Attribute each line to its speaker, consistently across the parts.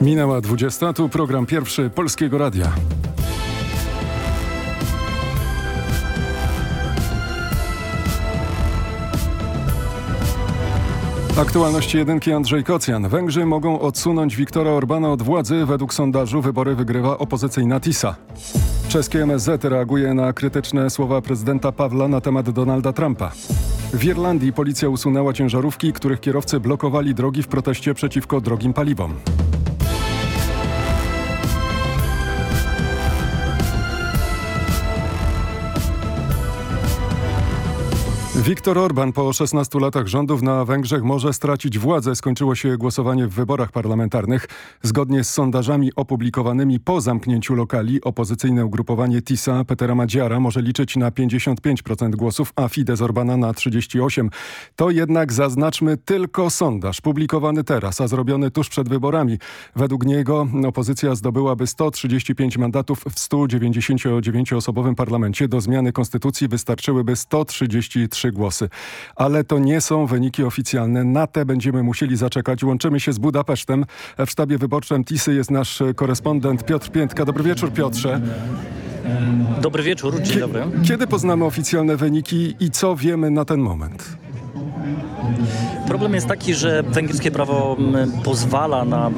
Speaker 1: Minęła 20. Tu program pierwszy Polskiego Radia. Aktualności jedynki Andrzej Kocjan. Węgrzy mogą odsunąć Viktora Orbana od władzy. Według sondażu wybory wygrywa opozycyjna TISA. Czeskie MSZ reaguje na krytyczne słowa prezydenta Pawla na temat Donalda Trumpa. W Irlandii policja usunęła ciężarówki, których kierowcy blokowali drogi w proteście przeciwko drogim paliwom. Viktor Orban po 16 latach rządów na Węgrzech może stracić władzę. Skończyło się głosowanie w wyborach parlamentarnych. Zgodnie z sondażami opublikowanymi po zamknięciu lokali opozycyjne ugrupowanie TISA Petera Madziara może liczyć na 55% głosów, a Fidesz Orbana na 38%. To jednak zaznaczmy tylko sondaż publikowany teraz, a zrobiony tuż przed wyborami. Według niego opozycja zdobyłaby 135 mandatów w 199-osobowym parlamencie. Do zmiany konstytucji wystarczyłyby 133 głosy. Ale to nie są wyniki oficjalne. Na te będziemy musieli zaczekać. Łączymy się z Budapesztem. W sztabie wyborczym TISY jest nasz korespondent Piotr Piętka. Dobry wieczór Piotrze.
Speaker 2: Dobry wieczór, dzień dobry.
Speaker 1: Kiedy poznamy oficjalne wyniki i co wiemy na ten moment?
Speaker 2: Problem jest taki, że węgierskie prawo pozwala na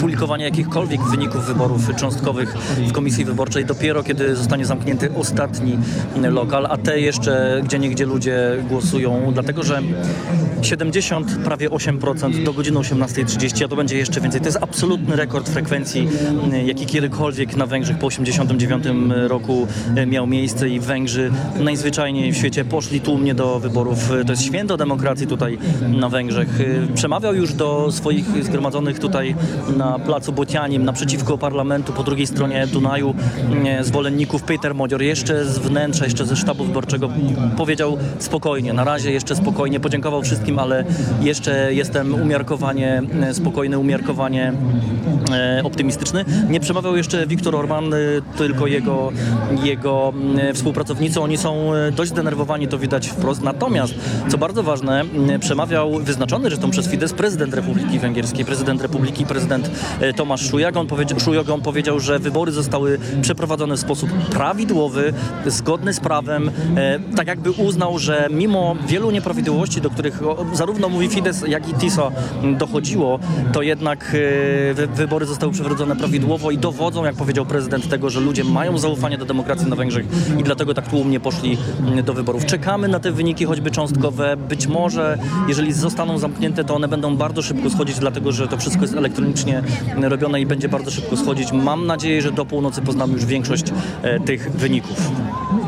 Speaker 2: publikowanie jakichkolwiek wyników wyborów cząstkowych w komisji wyborczej dopiero kiedy zostanie zamknięty ostatni lokal, a te jeszcze gdzie niegdzie ludzie głosują, dlatego że 70, prawie 8% do godziny 18.30, a to będzie jeszcze więcej. To jest absolutny rekord frekwencji, jaki kiedykolwiek na Węgrzech po 89 roku miał miejsce i Węgrzy najzwyczajniej w świecie poszli tłumnie do wyborów. To jest święto demokracji tutaj na Węgrzech. Przemawiał już do swoich zgromadzonych tutaj na placu Bocianim, naprzeciwko parlamentu, po drugiej stronie Dunaju, zwolenników Peter Modzior. Jeszcze z wnętrza, jeszcze ze sztabu wyborczego powiedział spokojnie, na razie jeszcze spokojnie, podziękował wszystkim, ale jeszcze jestem umiarkowanie spokojny, umiarkowanie optymistyczny. Nie przemawiał jeszcze Viktor Orban, tylko jego, jego współpracownicy. Oni są dość zdenerwowani, to widać wprost. Natomiast, co bardzo ważne, przemawiał wyznaczony zresztą przez Fidesz prezydent Republiki Węgierskiej, prezydent Republiki, prezydent Tomasz Szujak. On, powiedział, on powiedział, że wybory zostały przeprowadzone w sposób prawidłowy, zgodny z prawem. Tak jakby uznał, że mimo wielu nieprawidłowości, do których zarówno mówi Fidesz, jak i TISA dochodziło, to jednak wybory zostały przeprowadzone prawidłowo i dowodzą, jak powiedział prezydent, tego, że ludzie mają zaufanie do demokracji na Węgrzech i dlatego tak tłumnie poszli do wyborów. Czekamy na te wyniki, choćby cząstkowe. Być może, jeżeli zostaną zamknięte, to one będą bardzo szybko schodzić, dlatego że to wszystko jest elektronicznie robione i będzie bardzo szybko schodzić. Mam nadzieję, że do północy poznamy już większość tych wyników.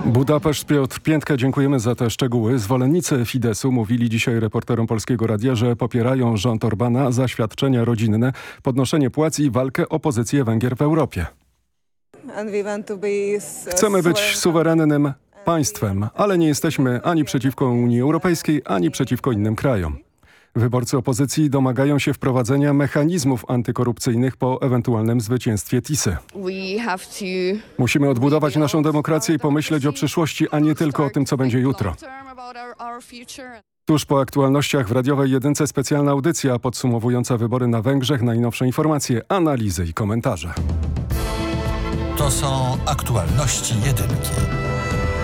Speaker 1: Budapeszt, Piotr Piętka, dziękujemy za te szczegóły. Zwolennicy Fideszu mówili dzisiaj reporterom Polskiego Radia, że popierają rząd Orbana za świadczenia rodzinne, podnoszenie płac i walkę o pozycję Węgier w Europie. Chcemy być suwerennym państwem, ale nie jesteśmy ani przeciwko Unii Europejskiej, ani przeciwko innym krajom. Wyborcy opozycji domagają się wprowadzenia mechanizmów antykorupcyjnych po ewentualnym zwycięstwie TISy. Musimy odbudować naszą demokrację i pomyśleć o przyszłości, a nie tylko o tym, co będzie jutro. Tuż po aktualnościach w radiowej jedynce specjalna audycja podsumowująca wybory na Węgrzech, najnowsze informacje, analizy i komentarze.
Speaker 3: To są aktualności jedynki.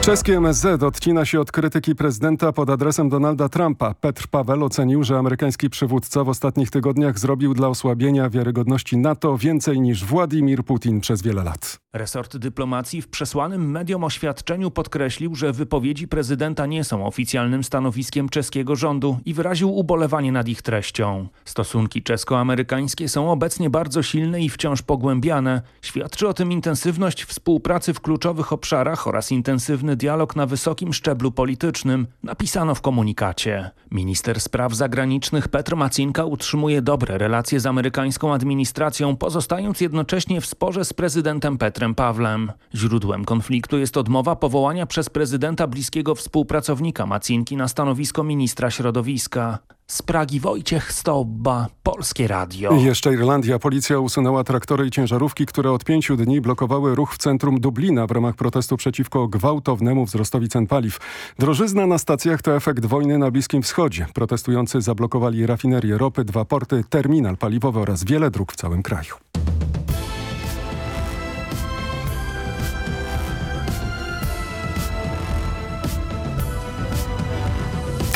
Speaker 1: Czeskie MSZ odcina się od krytyki prezydenta pod adresem Donalda Trumpa. Petr Paweł ocenił, że amerykański przywódca w ostatnich tygodniach zrobił dla osłabienia wiarygodności NATO więcej niż Władimir Putin przez wiele lat.
Speaker 4: Resort dyplomacji w przesłanym mediom oświadczeniu podkreślił, że wypowiedzi prezydenta nie są oficjalnym stanowiskiem czeskiego rządu i wyraził ubolewanie nad ich treścią. Stosunki czesko-amerykańskie są obecnie bardzo silne i wciąż pogłębiane. Świadczy o tym intensywność współpracy w kluczowych obszarach oraz intensywny dialog na wysokim szczeblu politycznym, napisano w komunikacie. Minister spraw zagranicznych Petr Macinka utrzymuje dobre relacje z amerykańską administracją, pozostając jednocześnie w sporze z prezydentem Petrem Pawlem. Źródłem konfliktu jest odmowa powołania przez prezydenta bliskiego współpracownika Macinki na stanowisko ministra środowiska. Z Pragi Wojciech Stobba, Polskie Radio.
Speaker 1: Jeszcze Irlandia. Policja usunęła traktory i ciężarówki, które od pięciu dni blokowały ruch w centrum Dublina w ramach protestu przeciwko gwałtownemu wzrostowi cen paliw. Drożyzna na stacjach to efekt wojny na Bliskim Wschodzie. Protestujący zablokowali rafinerię ropy, dwa porty, terminal paliwowy oraz wiele dróg w całym kraju.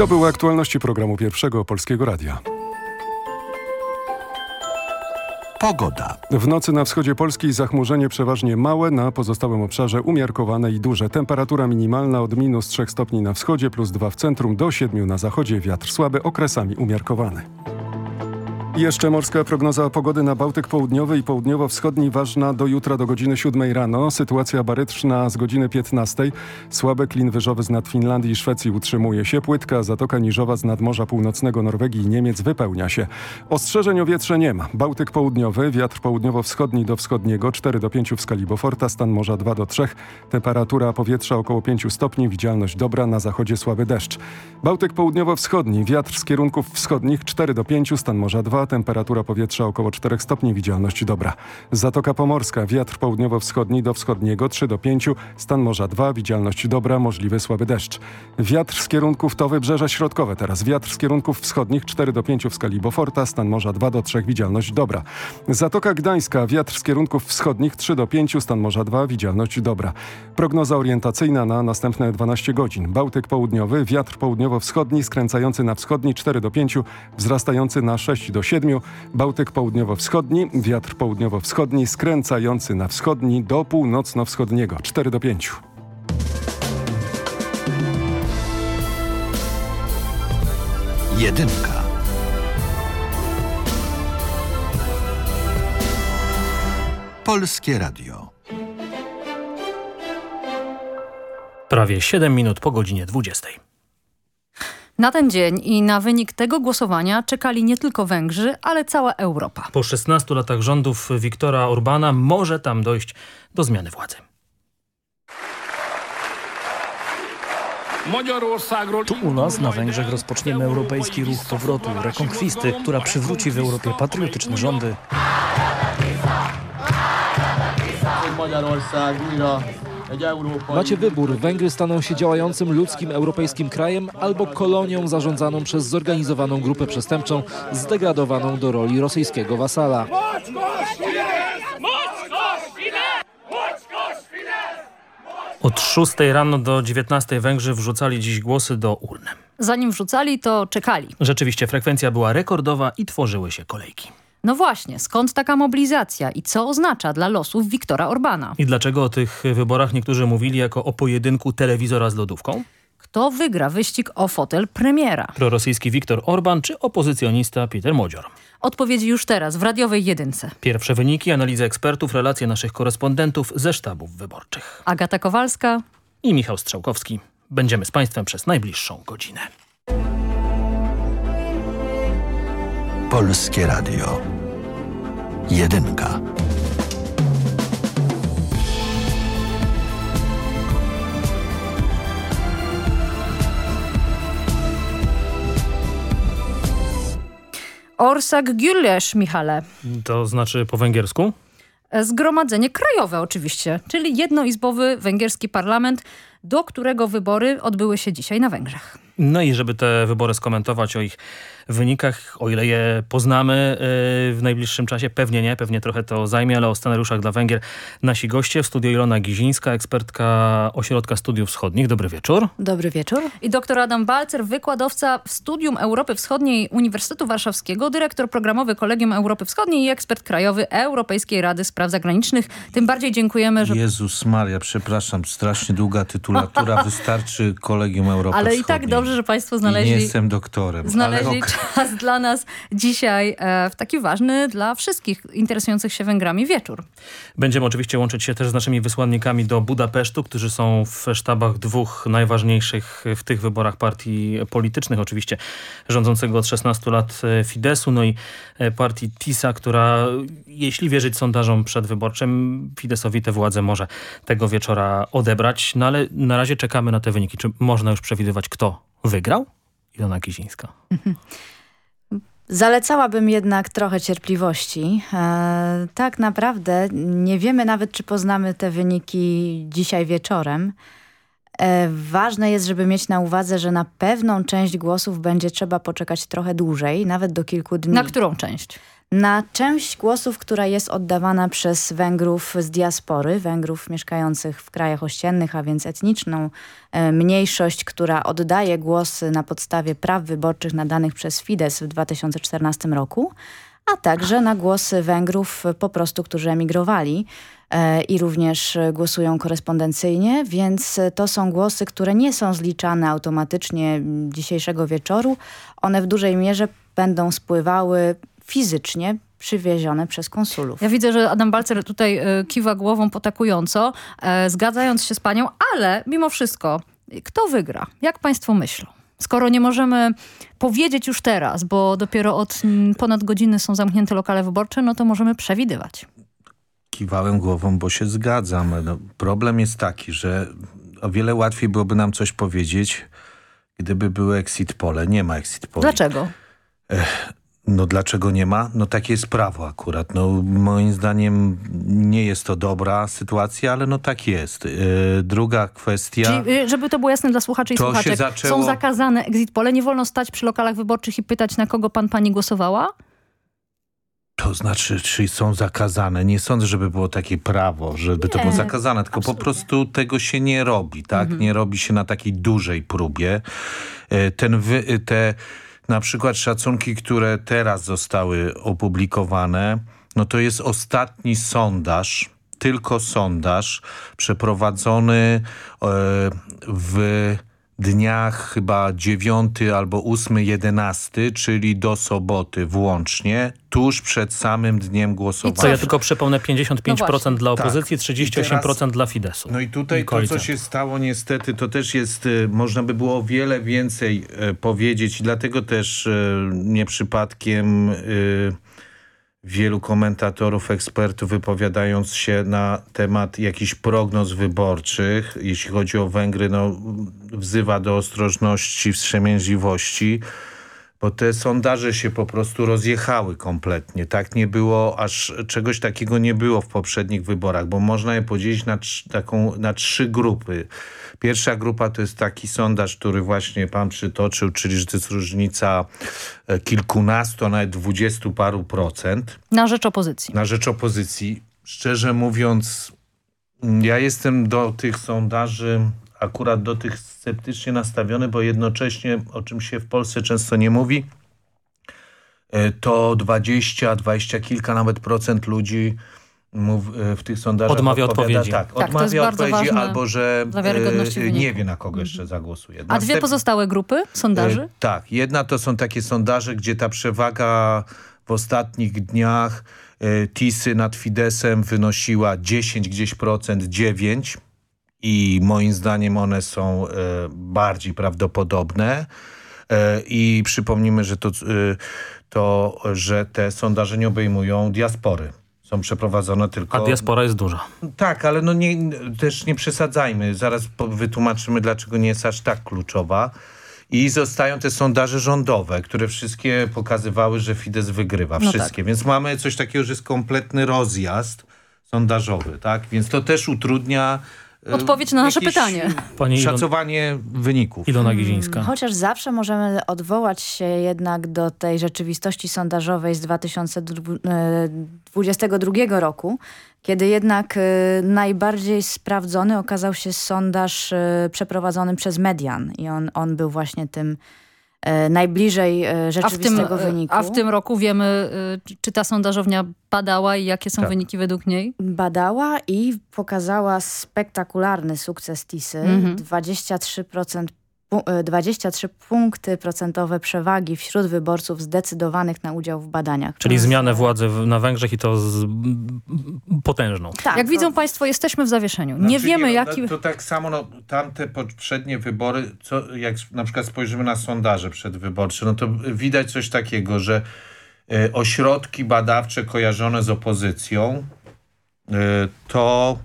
Speaker 1: To były aktualności programu Pierwszego Polskiego Radia.
Speaker 3: Pogoda.
Speaker 1: W nocy na wschodzie Polski zachmurzenie przeważnie małe, na pozostałym obszarze umiarkowane i duże. Temperatura minimalna od minus 3 stopni na wschodzie, plus 2 w centrum, do 7 na zachodzie. Wiatr słaby, okresami umiarkowany. Jeszcze morska prognoza pogody na Bałtyk Południowy i Południowo-Wschodni ważna do jutra do godziny 7 rano. Sytuacja baryczna z godziny 15. Słabe klin wyżowy z nad Finlandii i Szwecji utrzymuje się. Płytka Zatoka Niżowa z nad Morza Północnego Norwegii i Niemiec wypełnia się. Ostrzeżeń o wietrze nie ma. Bałtyk Południowy, wiatr południowo-wschodni do wschodniego 4 do 5 w skali Beauforta, stan morza 2 do 3. Temperatura powietrza około 5 stopni, widzialność dobra, na zachodzie słaby deszcz. Bałtyk Południowo-Wschodni, wiatr z kierunków wschodnich 4 do 5, stan morza 2, temperatura powietrza około 4 stopni, widzialność dobra. Zatoka Pomorska, wiatr południowo-wschodni do wschodniego 3 do 5, stan morza 2, widzialność dobra, możliwy słaby deszcz. Wiatr z kierunków to wybrzeże środkowe teraz, wiatr z kierunków wschodnich 4 do 5 w skali Beauforta, stan morza 2 do 3, widzialność dobra. Zatoka Gdańska, wiatr z kierunków wschodnich 3 do 5, stan morza 2, widzialność dobra. Prognoza orientacyjna na następne 12 godzin. Bałtyk południowy, wiatr południowo-wschodni skręcający na wschodni 4 do 5, wzrastający na 6 do 7, Bałtyk południowo-wschodni, wiatr południowo-wschodni skręcający na wschodni do północno-wschodniego 4 do 5.
Speaker 3: Jedynka. Polskie Radio.
Speaker 5: Prawie 7 minut po godzinie 20.
Speaker 6: Na ten dzień i na wynik tego głosowania czekali nie tylko Węgrzy, ale cała Europa.
Speaker 5: Po 16 latach rządów Viktora Orbana może tam dojść do zmiany władzy.
Speaker 2: Tu u nas na Węgrzech rozpoczniemy europejski ruch powrotu, rekonkwisty, która przywróci w Europie patriotyczne rządy.
Speaker 7: Macie wybór. Węgry staną się działającym ludzkim europejskim krajem albo kolonią zarządzaną przez zorganizowaną grupę przestępczą zdegradowaną do roli rosyjskiego wasala.
Speaker 5: Od 6 rano do 19 Węgrzy wrzucali dziś głosy do urny.
Speaker 6: Zanim wrzucali, to czekali.
Speaker 5: Rzeczywiście frekwencja była rekordowa i tworzyły się kolejki.
Speaker 6: No właśnie, skąd taka mobilizacja i co oznacza dla losów Viktora Orbana?
Speaker 5: I dlaczego o tych wyborach niektórzy mówili jako o pojedynku telewizora z lodówką?
Speaker 6: Kto wygra wyścig o fotel premiera?
Speaker 5: Prorosyjski Viktor Orban czy opozycjonista Peter Modzior?
Speaker 6: Odpowiedzi już teraz w radiowej jedynce.
Speaker 5: Pierwsze wyniki, analizy ekspertów, relacje naszych korespondentów ze sztabów wyborczych.
Speaker 6: Agata Kowalska.
Speaker 5: I Michał Strzałkowski. Będziemy z Państwem przez najbliższą godzinę.
Speaker 3: Polskie Radio. Jedynka.
Speaker 6: Orsak Güleş, Michale.
Speaker 5: To znaczy po węgiersku?
Speaker 6: Zgromadzenie krajowe oczywiście, czyli jednoizbowy węgierski parlament, do którego wybory odbyły się dzisiaj na Węgrzech.
Speaker 5: No i żeby te wybory skomentować o ich wynikach, o ile je poznamy yy, w najbliższym czasie, pewnie nie, pewnie trochę to zajmie, ale o scenariuszach dla Węgier nasi goście. W studiu Ilona Gizińska, ekspertka Ośrodka Studiów Wschodnich. Dobry wieczór.
Speaker 6: Dobry wieczór. I doktor Adam Balcer, wykładowca w Studium Europy Wschodniej Uniwersytetu Warszawskiego, dyrektor programowy Kolegium Europy Wschodniej i ekspert krajowy Europejskiej Rady Spraw Zagranicznych. Tym bardziej dziękujemy, że...
Speaker 8: Jezus Maria, przepraszam, strasznie długa titulatura, wystarczy Kolegium Europy
Speaker 6: Ale
Speaker 8: Wschodniej.
Speaker 6: i tak dobrze, że państwo znaleźli...
Speaker 8: I nie jestem doktorem.
Speaker 6: Znaleźli
Speaker 8: ale ok.
Speaker 6: Czas dla nas dzisiaj e, w taki ważny dla wszystkich interesujących się Węgrami wieczór.
Speaker 5: Będziemy oczywiście łączyć się też z naszymi wysłannikami do Budapesztu, którzy są w sztabach dwóch najważniejszych w tych wyborach partii politycznych, oczywiście rządzącego od 16 lat e, Fidesu, no i e, partii TISA, która jeśli wierzyć sondażom przedwyborczym, Fidesowi tę władzę może tego wieczora odebrać. No ale na razie czekamy na te wyniki. Czy można już przewidywać, kto wygrał? Ilona Kizińska.
Speaker 9: Zalecałabym jednak trochę cierpliwości. E, tak naprawdę nie wiemy nawet, czy poznamy te wyniki dzisiaj wieczorem. E, ważne jest, żeby mieć na uwadze, że na pewną część głosów będzie trzeba poczekać trochę dłużej, nawet do kilku dni.
Speaker 6: Na którą część?
Speaker 9: Na część głosów, która jest oddawana przez Węgrów z diaspory, Węgrów mieszkających w krajach ościennych, a więc etniczną e, mniejszość, która oddaje głosy na podstawie praw wyborczych nadanych przez Fidesz w 2014 roku, a także na głosy Węgrów po prostu, którzy emigrowali e, i również głosują korespondencyjnie, więc to są głosy, które nie są zliczane automatycznie dzisiejszego wieczoru. One w dużej mierze będą spływały fizycznie przywiezione przez konsulów.
Speaker 6: Ja widzę, że Adam Balcer tutaj y, kiwa głową potakująco, e, zgadzając się z panią, ale mimo wszystko, kto wygra? Jak państwo myślą? Skoro nie możemy powiedzieć już teraz, bo dopiero od m, ponad godziny są zamknięte lokale wyborcze, no to możemy przewidywać.
Speaker 8: Kiwałem głową, bo się zgadzam. No, problem jest taki, że o wiele łatwiej byłoby nam coś powiedzieć, gdyby były exit pole. Nie ma exit pole.
Speaker 6: Dlaczego?
Speaker 8: No dlaczego nie ma? No takie jest prawo akurat. No moim zdaniem nie jest to dobra sytuacja, ale no tak jest. Yy, druga kwestia...
Speaker 6: Czyli, y, żeby to było jasne dla słuchaczy i słuchaczek,
Speaker 8: zaczęło-
Speaker 6: są zakazane exit pole, nie wolno stać przy lokalach wyborczych i pytać, na kogo pan, pani głosowała?
Speaker 8: To znaczy, czy są zakazane? Nie sądzę, żeby było takie prawo, żeby to było zakazane, tylko po prostu tego się nie robi, tak? Nie robi się na takiej dużej próbie. E, Ten wy, e, te na przykład szacunki, które teraz zostały opublikowane, no to jest ostatni sondaż, tylko sondaż przeprowadzony e, w dniach chyba 9 albo 8, 11, czyli do soboty włącznie, tuż przed samym dniem głosowania.
Speaker 5: Co ja tylko przypomnę,
Speaker 6: No
Speaker 5: 55%
Speaker 6: właśnie.
Speaker 5: dla opozycji,
Speaker 8: Tak.
Speaker 5: 38%
Speaker 8: I teraz-
Speaker 5: dla Fidesu.
Speaker 8: No i tutaj
Speaker 5: I
Speaker 8: to, co się stało niestety, to też jest, e, można by było o wiele więcej e, powiedzieć i dlatego też e, nie przypadkiem e, wielu komentatorów, ekspertów wypowiadając się na temat jakichś prognoz wyborczych, jeśli chodzi o Węgry, no, wzywa do ostrożności, wstrzemięźliwości, bo te sondaże się po prostu rozjechały kompletnie. Tak nie było, aż czegoś takiego nie było w poprzednich wyborach, bo można je podzielić na, trz- taką, na trzy grupy. Pierwsza grupa to jest taki sondaż, który właśnie pan przytoczył, czyli że to jest różnica e, kilkunastu, nawet dwudziestu paru procent
Speaker 6: Na rzecz opozycji.
Speaker 8: na rzecz opozycji. Szczerze mówiąc, mm, ja jestem do tych sondaży, akurat do tych sceptycznie nastawiony, bo jednocześnie, o czym się w Polsce często nie mówi, e, to 20, 20 kilka nawet procent ludzi mów, e, w tych sondażach
Speaker 5: Odmawia
Speaker 8: odpowiada-
Speaker 5: odpowiedzi.
Speaker 8: Tak,
Speaker 6: jest
Speaker 8: odmawia odpowiedzi albo, że e, nie wie na kogo jeszcze zagłosuje.
Speaker 6: A dwie
Speaker 8: Następ-
Speaker 6: pozostałe grupy sondaży?
Speaker 8: Tak, jedna to są takie sondaże, gdzie ta przewaga w ostatnich dniach Tisy nad Fidesem wynosiła 10 gdzieś procent, 9 i moim zdaniem one są e, bardziej prawdopodobne. E, I przypomnijmy, że to, e, to, że te sondaże nie obejmują diaspory. Są przeprowadzone tylko...
Speaker 5: A diaspora jest duża.
Speaker 8: Tak, ale no nie, też nie przesadzajmy. Zaraz po- wytłumaczymy, dlaczego nie jest aż tak kluczowa. I zostają te sondaże rządowe, które wszystkie pokazywały, że Fidesz wygrywa.
Speaker 6: No
Speaker 8: Wszystkie. Więc mamy coś takiego, że jest kompletny rozjazd sondażowy. tak? Więc to też utrudnia
Speaker 6: Odpowiedź na nasze pytanie.
Speaker 5: Pani Ilon-
Speaker 8: Szacowanie wyników.
Speaker 5: Ilona Gizińska.
Speaker 9: Chociaż zawsze możemy odwołać się jednak do tej rzeczywistości sondażowej z 2022 roku, kiedy jednak e, najbardziej sprawdzony okazał się sondaż e, przeprowadzony przez Median i on, on był właśnie tym e, najbliżej e,
Speaker 6: A w, tym,
Speaker 9: rzeczywistego wyniku.
Speaker 6: a w tym roku wiemy, czy- ta sondażownia badała i jakie są
Speaker 8: Tak.
Speaker 6: wyniki według niej?
Speaker 9: Badała i pokazała spektakularny sukces Tisy.
Speaker 6: Mhm.
Speaker 9: 23%, pu- e, 23 punkty procentowe przewagi wśród wyborców zdecydowanych na udział w badaniach.
Speaker 5: Czyli zmianę władzy w- na Węgrzech i to z, potężną.
Speaker 9: Tak,
Speaker 6: Jak
Speaker 9: to-
Speaker 6: widzą państwo, jesteśmy w zawieszeniu. nie
Speaker 8: Znaczy,
Speaker 6: wiemy,
Speaker 8: no,
Speaker 6: jaki...
Speaker 8: To tak samo, no, tamte poprzednie wybory, co, jak na przykład spojrzymy na sondaże przedwyborcze, no to widać coś takiego, że e, ośrodki badawcze kojarzone z opozycją e, to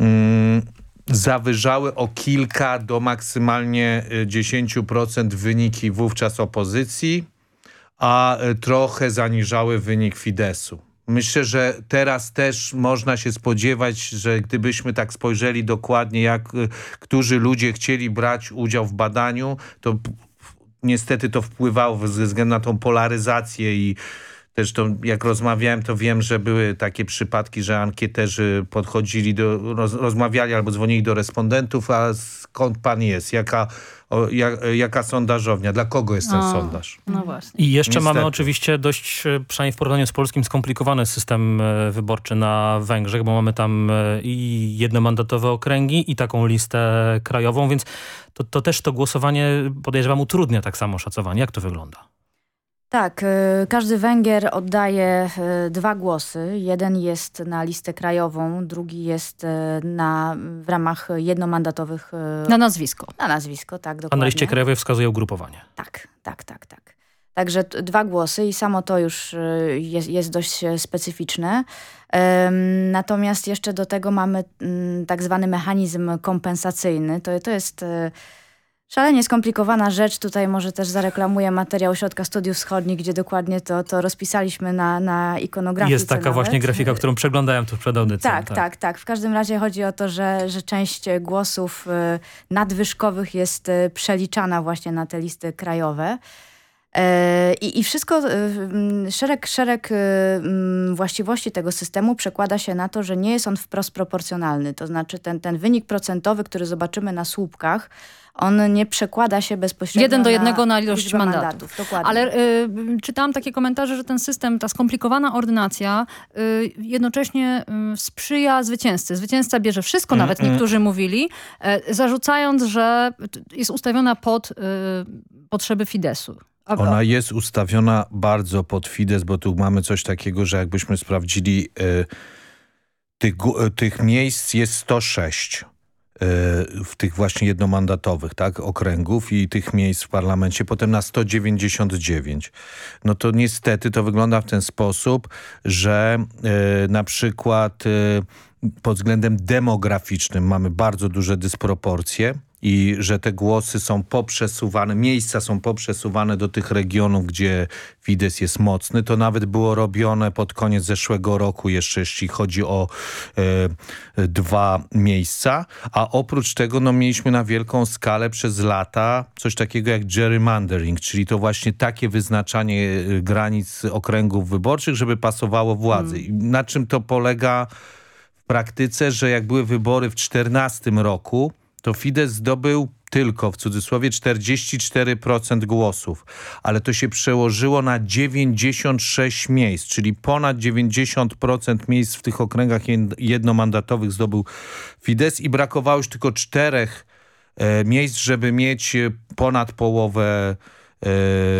Speaker 8: mm, zawyżały o kilka do maksymalnie e, 10% wyniki wówczas opozycji, a e, trochę zaniżały wynik Fidesu. Myślę, że teraz też można się spodziewać, że gdybyśmy tak spojrzeli dokładnie, jak e, którzy ludzie chcieli brać udział w badaniu, to niestety to wpływało ze względu na tą polaryzację i też to, jak rozmawiałem, to wiem, że były takie przypadki, że ankieterzy podchodzili, do, roz, rozmawiali albo dzwonili do respondentów, a skąd pan jest, jaka, o, jak, jaka sondażownia, dla kogo jest ten
Speaker 6: o,
Speaker 8: sondaż.
Speaker 6: No właśnie.
Speaker 5: I jeszcze
Speaker 8: Niestety.
Speaker 5: mamy oczywiście dość, e, przynajmniej w porównaniu z polskim, skomplikowany system e, wyborczy na Węgrzech, bo mamy tam e, i jednomandatowe okręgi i taką listę krajową, więc to, to też to głosowanie podejrzewam utrudnia tak samo szacowanie. Jak to wygląda?
Speaker 9: Tak, y, każdy Węgier oddaje y, dwa głosy. Jeden jest na listę krajową, drugi jest y, na, w ramach jednomandatowych...
Speaker 6: Na nazwisko.
Speaker 9: Na nazwisko, tak,
Speaker 5: A
Speaker 9: dokładnie.
Speaker 5: na liście krajowej wskazuje ugrupowanie.
Speaker 9: Tak, tak, tak, tak. Także dwa głosy i samo to już jest, jest dość specyficzne. Natomiast jeszcze do tego mamy um, tak zwany mechanizm kompensacyjny. To, to jest... Szalenie skomplikowana rzecz. Tutaj może też zareklamuję materiał Ośrodka Studiów Wschodnich, gdzie dokładnie to, to rozpisaliśmy na, na ikonografii.
Speaker 5: Jest taka
Speaker 9: nawet.
Speaker 5: właśnie grafika, którą przeglądałem tu przed audycją.
Speaker 9: Tak, tak, tak, tak. W każdym razie chodzi o to, że, że część głosów y, nadwyżkowych jest y, przeliczana właśnie na te listy krajowe. I, I wszystko, szereg, szereg właściwości tego systemu przekłada się na to, że nie jest on wprost proporcjonalny. To znaczy ten, ten wynik procentowy, który zobaczymy na słupkach, on nie przekłada się bezpośrednio
Speaker 6: Jeden do jednego na, na ilość mandatów.
Speaker 9: mandatów. Dokładnie.
Speaker 6: Ale y, czytałam takie komentarze, że ten system, ta skomplikowana ordynacja y, jednocześnie y, sprzyja zwycięzcy. Zwycięzca bierze wszystko,
Speaker 8: Mm,
Speaker 6: nawet
Speaker 8: mm.
Speaker 6: niektórzy mówili, y, zarzucając, że jest ustawiona pod y, potrzeby Fidesu.
Speaker 8: Ona jest ustawiona bardzo pod Fidesz, bo tu mamy coś takiego, że jakbyśmy sprawdzili, y, tych, y, tych miejsc jest 106 y, w tych właśnie jednomandatowych tak, okręgów i tych miejsc w parlamencie, potem na 199. No to niestety to wygląda w ten sposób, że y, na przykład y, pod względem demograficznym mamy bardzo duże dysproporcje i że te głosy są poprzesuwane, miejsca są poprzesuwane do tych regionów, gdzie Fidesz jest mocny. To nawet było robione pod koniec zeszłego roku jeszcze, jeśli chodzi o e, dwa miejsca. A oprócz tego no, mieliśmy na wielką skalę przez lata coś takiego jak gerrymandering, czyli to właśnie takie wyznaczanie e, granic okręgów wyborczych, żeby pasowało władzy. I Na czym to polega w praktyce, że jak były wybory w 2014 roku, to Fidesz zdobył tylko w cudzysłowie 44% głosów, ale to się przełożyło na 96 miejsc, czyli ponad 90% miejsc w tych okręgach jed- jednomandatowych zdobył Fidesz i brakowało już tylko czterech e, miejsc, żeby mieć e, ponad połowę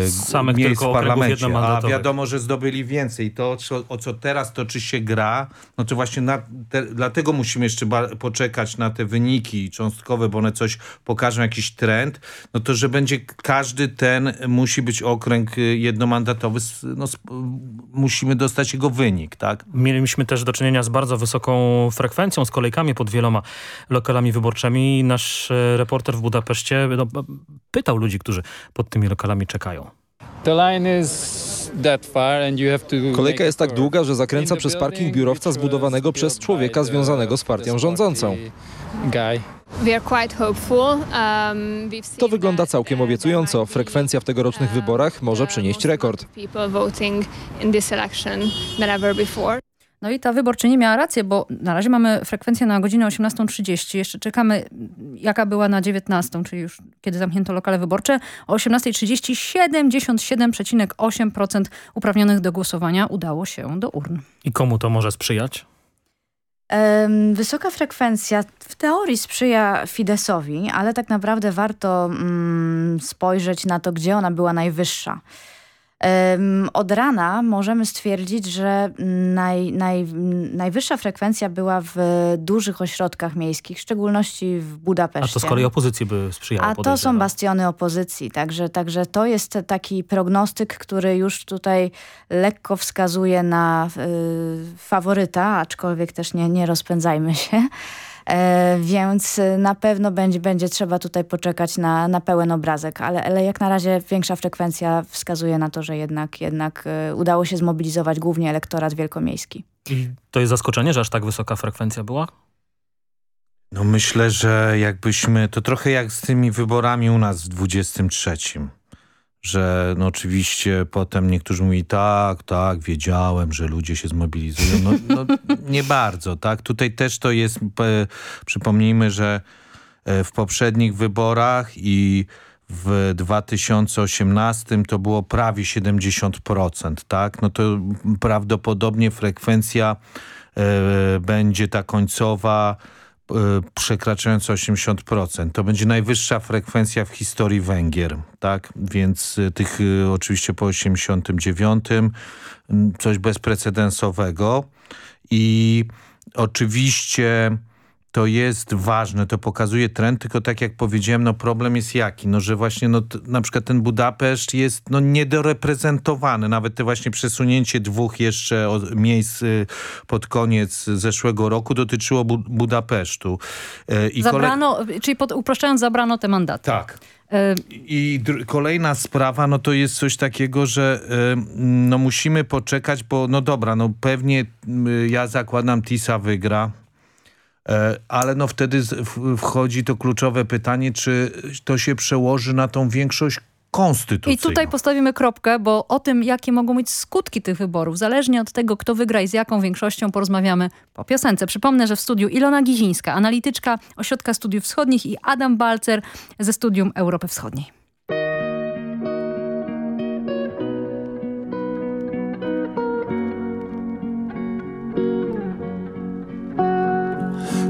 Speaker 5: Samych
Speaker 8: miejsc
Speaker 5: tylko
Speaker 8: w parlamencie, a wiadomo, że zdobyli więcej. To, co, o co teraz toczy się gra, no to właśnie na te, dlatego musimy jeszcze poczekać na te wyniki cząstkowe, bo one coś pokażą, jakiś trend, no to, że będzie każdy ten, musi być okręg y, jednomandatowy, no, musimy dostać jego wynik, tak?
Speaker 5: Mieliśmy też do czynienia z bardzo wysoką frekwencją, z kolejkami pod wieloma lokalami wyborczymi. Nasz e, reporter w Budapeszcie no, pytał ludzi, którzy pod tymi lokalami czekają.
Speaker 7: Kolejka jest tak długa, że zakręca przez parking biurowca zbudowanego przez człowieka związanego z partią rządzącą. To wygląda całkiem obiecująco. Frekwencja w tegorocznych wyborach może przynieść rekord.
Speaker 6: No i ta wyborczyni miała rację, bo na razie mamy frekwencję na godzinę 18.30. Jeszcze czekamy, jaka była na 19, czyli już kiedy zamknięto lokale wyborcze. O 18.30 77,8% uprawnionych do głosowania udało się do urn.
Speaker 5: I komu to może sprzyjać?
Speaker 9: Wysoka frekwencja w teorii sprzyja Fidesowi, ale tak naprawdę warto mm, spojrzeć na to, gdzie ona była najwyższa. Od rana możemy stwierdzić, że naj, naj, najwyższa frekwencja była w dużych ośrodkach miejskich, w szczególności w
Speaker 5: A
Speaker 9: Budapeszcie.
Speaker 5: to z kolei opozycji by sprzyjało,
Speaker 9: A to są bastiony opozycji, także, także to jest taki prognostyk, który już tutaj lekko wskazuje na y, faworyta, aczkolwiek też nie, nie rozpędzajmy się. E, więc na pewno będzie, będzie trzeba tutaj poczekać na, na pełen obrazek, ale, ale jak na razie większa frekwencja wskazuje na to, że jednak, jednak e, udało się zmobilizować głównie elektorat wielkomiejski.
Speaker 5: I to jest zaskoczenie, że aż tak wysoka frekwencja była?
Speaker 8: No myślę, że jakbyśmy, to trochę jak z tymi wyborami u nas w 23 że no oczywiście potem niektórzy mówili tak, tak, wiedziałem, że ludzie się zmobilizują. No, no nie bardzo, tak? Tutaj też to jest, przypomnijmy, że e, w poprzednich wyborach i w 2018 to było prawie 70%, tak? No to prawdopodobnie frekwencja e, będzie ta końcowa Y, przekraczająca 80%. To będzie najwyższa frekwencja w historii Węgier, tak? Więc y, tych y, oczywiście po 89 coś bezprecedensowego i oczywiście to jest ważne, to pokazuje trend, tylko tak jak powiedziałem, no problem jest jaki? No, że właśnie no, na przykład ten Budapeszt jest no, niedoreprezentowany. Nawet te właśnie przesunięcie dwóch jeszcze miejsc y, pod koniec zeszłego roku dotyczyło Bu Budapesztu.
Speaker 10: Y, I zabrano, czyli pod, uproszczając, zabrano te mandaty.
Speaker 8: Tak. Y, I kolejna sprawa, no to jest coś takiego, że no musimy poczekać, bo no dobra, no pewnie ja zakładam TISA wygra, E, ale no wtedy wchodzi to kluczowe pytanie, czy to się przełoży na tą większość.
Speaker 10: I tutaj postawimy kropkę, bo o tym, jakie mogą być skutki tych wyborów, zależnie od tego, kto wygra i z jaką większością, porozmawiamy po piosence. Przypomnę, że w studiu Ilona Gizińska, analityczka Ośrodka Studiów Wschodnich i Adam Balcer ze Studium Europy Wschodniej.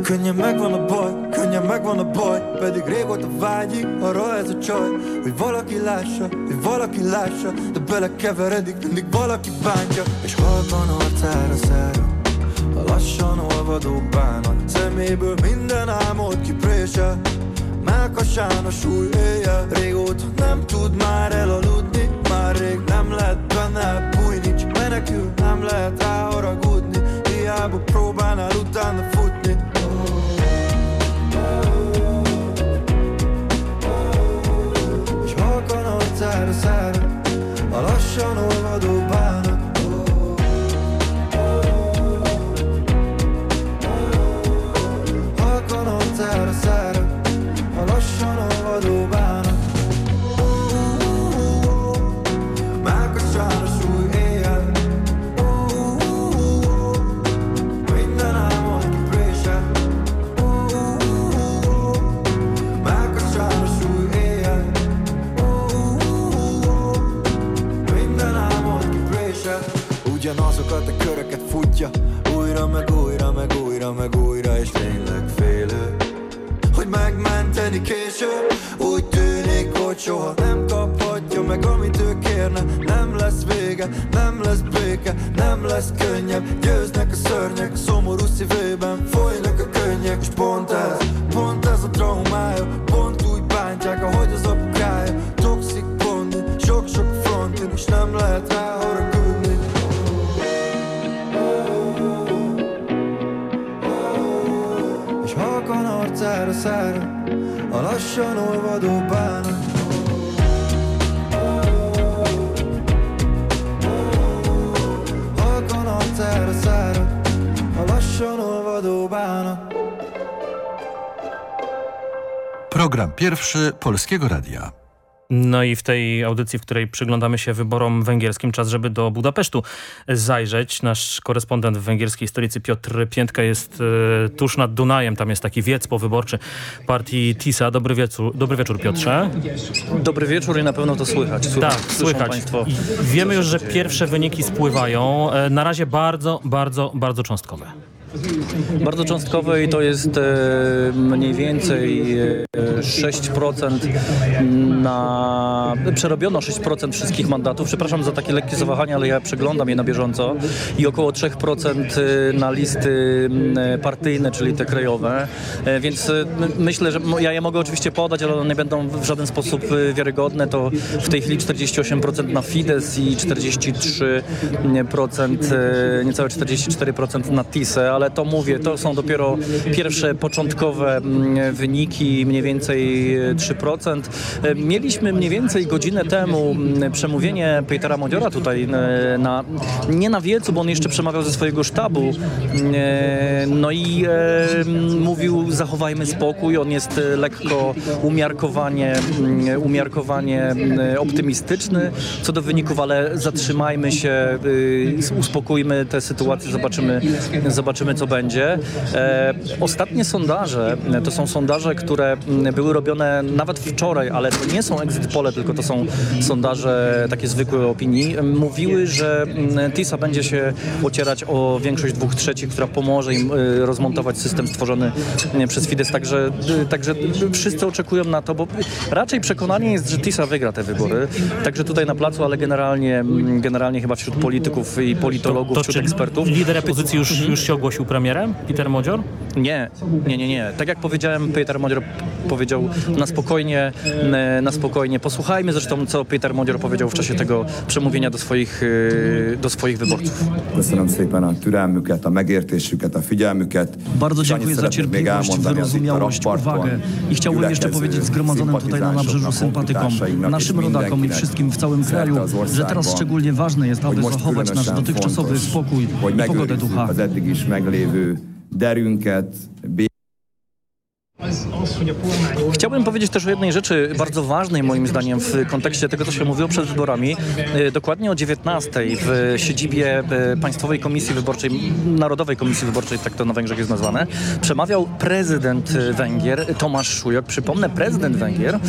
Speaker 10: Könnyen megvan a baj, könnyen megvan a baj Pedig régóta vágyik arra ez a csaj Hogy valaki lássa, hogy valaki lássa De belekeveredik, mindig valaki bántja. És halkan arcára szára A lassan olvadó bánat. Szeméből minden álmod kiprésel Melkasán a súly éjjel. Régóta nem tud már elaludni Már rég nem lehet benne bújni. Csak menekül, nem lehet ráharagudni Hiába próbálnál utána szára szára A lassan olvadó
Speaker 11: pierwszy Polskiego Radia.
Speaker 5: No i w tej audycji, w której przyglądamy się wyborom węgierskim, czas, żeby do Budapesztu zajrzeć. Nasz korespondent w węgierskiej stolicy Piotr Piętka jest e, tuż nad Dunajem. Tam jest taki wiec powyborczy partii TISA. Dobry wieczór, dobry wieczór Piotrze.
Speaker 2: Dobry wieczór i na pewno to słychać.
Speaker 5: słychać tak, słychać. Państwo. wiemy już, że pierwsze wyniki spływają. E, na razie bardzo, bardzo, bardzo cząstkowe.
Speaker 2: Bardzo cząstkowe i to jest e, mniej więcej 6% e, na... Przerobiono 6% wszystkich mandatów. Przepraszam za takie lekkie zawahania, ale ja przeglądam je na bieżąco. I około 3% e, na listy partyjne, czyli te krajowe. Więc myślę, że ja je mogę oczywiście podać, ale one nie będą w żaden sposób wiarygodne. To w tej chwili 48% na Fidesz i 43%, niecałe 44% na TISE, ale to mówię, to są dopiero pierwsze początkowe mm, wyniki, mniej więcej 3%. E, Mieliśmy mniej więcej godzinę temu mm, przemówienie Petera Modiora tutaj e, na, nie na wiecu, bo on jeszcze przemawiał ze swojego sztabu. E, No i e, m, mówił zachowajmy spokój, on jest e, lekko umiarkowanie, mm, umiarkowanie mm, optymistyczny co do wyników, ale zatrzymajmy się, uspokójmy tę sytuację, zobaczymy, zobaczymy co będzie. E, Ostatnie sondaże, e, to są sondaże, które mm, były robione nawet wczoraj, ale to nie są exit pole, tylko to są sondaże takie zwykłe opinii, mówiły, że mm, TISA będzie się ocierać o większość dwóch trzecich, która pomoże im y, rozmontować system stworzony y, przez Fidesz. Także, y, także wszyscy oczekują na to, bo raczej przekonanie jest, że TISA wygra te wybory. Także tutaj na placu, ale generalnie, mm, generalnie chyba wśród polityków i politologów,
Speaker 5: To
Speaker 2: wśród
Speaker 5: czy
Speaker 2: ekspertów.
Speaker 5: lider opozycji już, już się ogłosił premierem? Peter Modzior?
Speaker 2: Nie, nie, nie, nie. Tak jak powiedziałem, Peter Modior powiedział na spokojnie, na spokojnie. Posłuchajmy zresztą, co Peter Modior powiedział w czasie tego przemówienia do swoich, y, do swoich wyborców.
Speaker 12: Bardzo dziękuję za cierpliwość, wyrozumiałość, uwagę. I chciałbym jeszcze powiedzieć zgromadzonym tutaj na nabrzeżu sympatykom, naszym rodakom i wszystkim w całym kraju, że teraz szczególnie ważne jest, aby zachować nasz dotychczasowy spokój i pogodę ducha.
Speaker 13: meglévő derünket,
Speaker 2: Chciałbym powiedzieć też o jednej rzeczy bardzo ważnej moim zdaniem w kontekście tego, co się mówiło przed wyborami. E, Dokładnie o 19 w siedzibie e, Państwowej Komisji Wyborczej, Narodowej Komisji Wyborczej, tak to na Węgrzech jest nazwane, przemawiał prezydent Węgier, Tomasz Szujok. Przypomnę, prezydent Węgier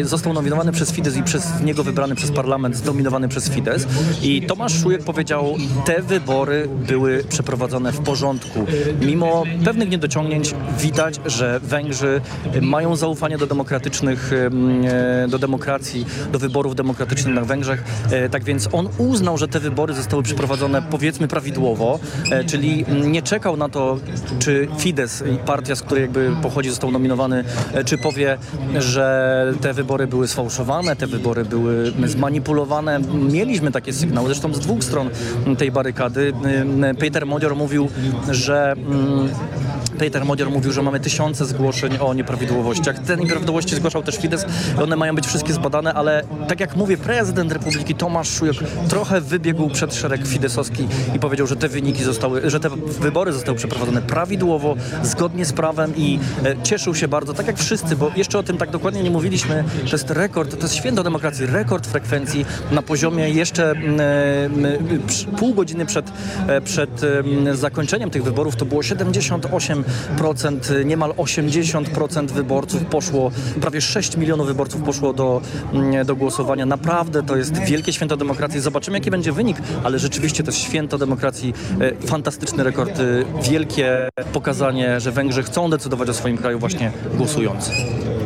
Speaker 2: e, został nominowany przez Fidesz i przez niego wybrany przez parlament, zdominowany przez Fidesz. I Tomasz Szujek powiedział, te wybory były przeprowadzone w porządku. Mimo pewnych niedociągnięć widać, że Węgrzy mają zaufanie do demokratycznych, em, e, do demokracji, do wyborów demokratycznych na Węgrzech. E, Tak więc on uznał, że te wybory zostały przeprowadzone powiedzmy prawidłowo, e, czyli nie czekał na to, czy Fidesz, partia, z której jakby pochodzi, został nominowany, czy powie, że te wybory były sfałszowane, te wybory były zmanipulowane. Mieliśmy takie sygnały, zresztą z dwóch stron tej barykady. Peter Modior mówił, że mm, Peter Modior mówił, że mamy tysiące zgłoszeń o nieprawidłowościach. Te nieprawidłowości zgłaszał też Fidesz i one mają być wszystkie zbadane, ale tak jak mówię, prezydent Republiki Tomasz Szujok trochę wybiegł przed szereg fidesowski i powiedział, że te wyniki zostały, że te wybory zostały przeprowadzone prawidłowo, zgodnie z prawem i e, cieszył się bardzo, tak jak wszyscy, bo jeszcze o tym tak dokładnie nie mówiliśmy, to jest rekord, to jest święto demokracji, rekord frekwencji na poziomie jeszcze mm, e, pół godziny przed, e, przed em, zakończeniem tych wyborów to było 78%, niemal 80% wyborców poszło, prawie 6 milionów wyborców poszło do, mm, do głosowania. Naprawdę to jest wielkie święto demokracji. Zobaczymy jaki będzie wynik, ale rzeczywiście to jest święto demokracji, e, fantastyczny rekord, e, wielkie pokazanie, że Węgrzy chcą decydować o swoim kraju właśnie głosując.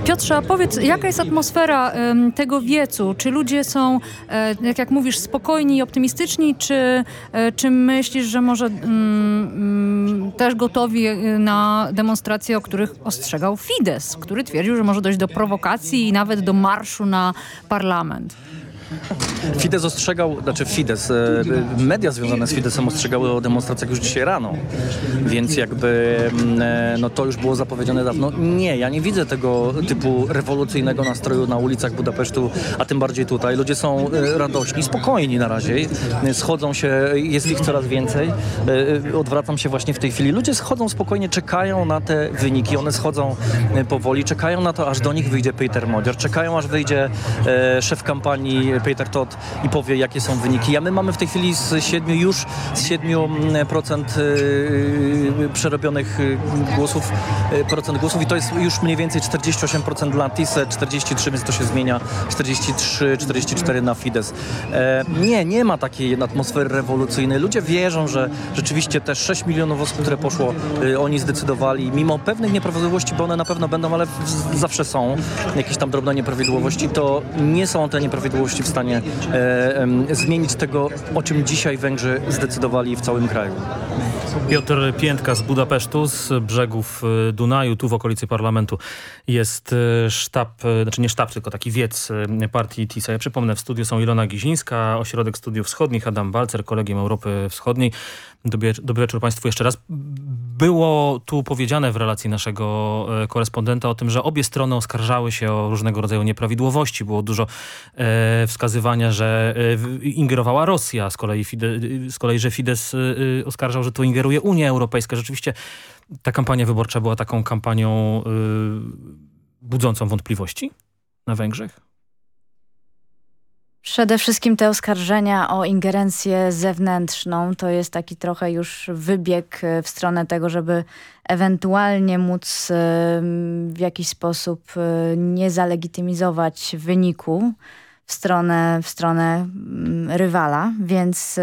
Speaker 6: Piotrze, a powiedz, jaka jest atmosfera em, tego wiecu? Czy ludzie są, e, jak, jak mówisz, spokojni i optymistyczni, czy, e, czy myślisz, że może mm, mm, też gotowi e, na demonstracje, o których ostrzegał Fidesz, który twierdził, że może dojść do prowokacji i nawet do marszu na parlament?
Speaker 2: Fidesz ostrzegał, znaczy Fidesz, e, media związane z Fideszem ostrzegały o demonstracjach już dzisiaj rano, więc jakby mm, e, no to już było zapowiedziane dawno. Nie, ja nie widzę tego typu rewolucyjnego nastroju na ulicach Budapesztu, a tym bardziej tutaj. Ludzie są e, radośni, spokojni na razie, schodzą się, jest ich coraz więcej. Odwracam się właśnie w tej chwili. Ludzie schodzą spokojnie, czekają na te wyniki, one schodzą powoli, czekają na to, aż do nich wyjdzie Peter Modior, czekają aż wyjdzie szef kampanii Peter Todt i powie, jakie są wyniki. A my mamy w tej chwili z siedmiu już z 7% e, przerobionych e, głosów, e, procent głosów i to jest już mniej więcej 48% dla TISE, 43, więc to się zmienia, 43, 44 na Fidesz. E, nie, nie ma takiej atmosfery rewolucyjnej. Ludzie wierzą, że rzeczywiście te 6 milionów osób, które poszło, oni zdecydowali, mimo pewnych nieprawidłowości, bo one na pewno będą, ale zawsze są jakieś tam drobne nieprawidłowości, to nie są te nieprawidłowości w stanie e, em, zmienić tego, o czym dzisiaj Węgrzy zdecydowali w całym kraju.
Speaker 5: Piotr Piętka z Budapesztu, z brzegów y, Dunaju, tu w okolicy parlamentu jest y, sztab, y, znaczy nie sztab, tylko taki wiec partii TISA. Ja przypomnę, w studiu są Ilona Gizińska, Ośrodek Studiów Wschodnich, Adam Balcer, Kolegium Europy Wschodniej. Dobry, dobry wieczór Państwu jeszcze raz. Było tu powiedziane w relacji naszego e, korespondenta o tym, że obie strony oskarżały się o różnego rodzaju nieprawidłowości. Było dużo e, wskazywania, że e, ingerowała Rosja, z kolei, Fide, z kolei że Fidesz oskarżał, że tu ingeruje Unia Europejska. Rzeczywiście ta kampania wyborcza była taką kampanią budzącą wątpliwości na Węgrzech?
Speaker 9: Przede wszystkim te oskarżenia o ingerencję zewnętrzną. To jest taki trochę już wybieg e, w stronę tego, żeby ewentualnie móc e, w jakiś sposób e, nie zalegitymizować wyniku w stronę, w stronę rywala, więc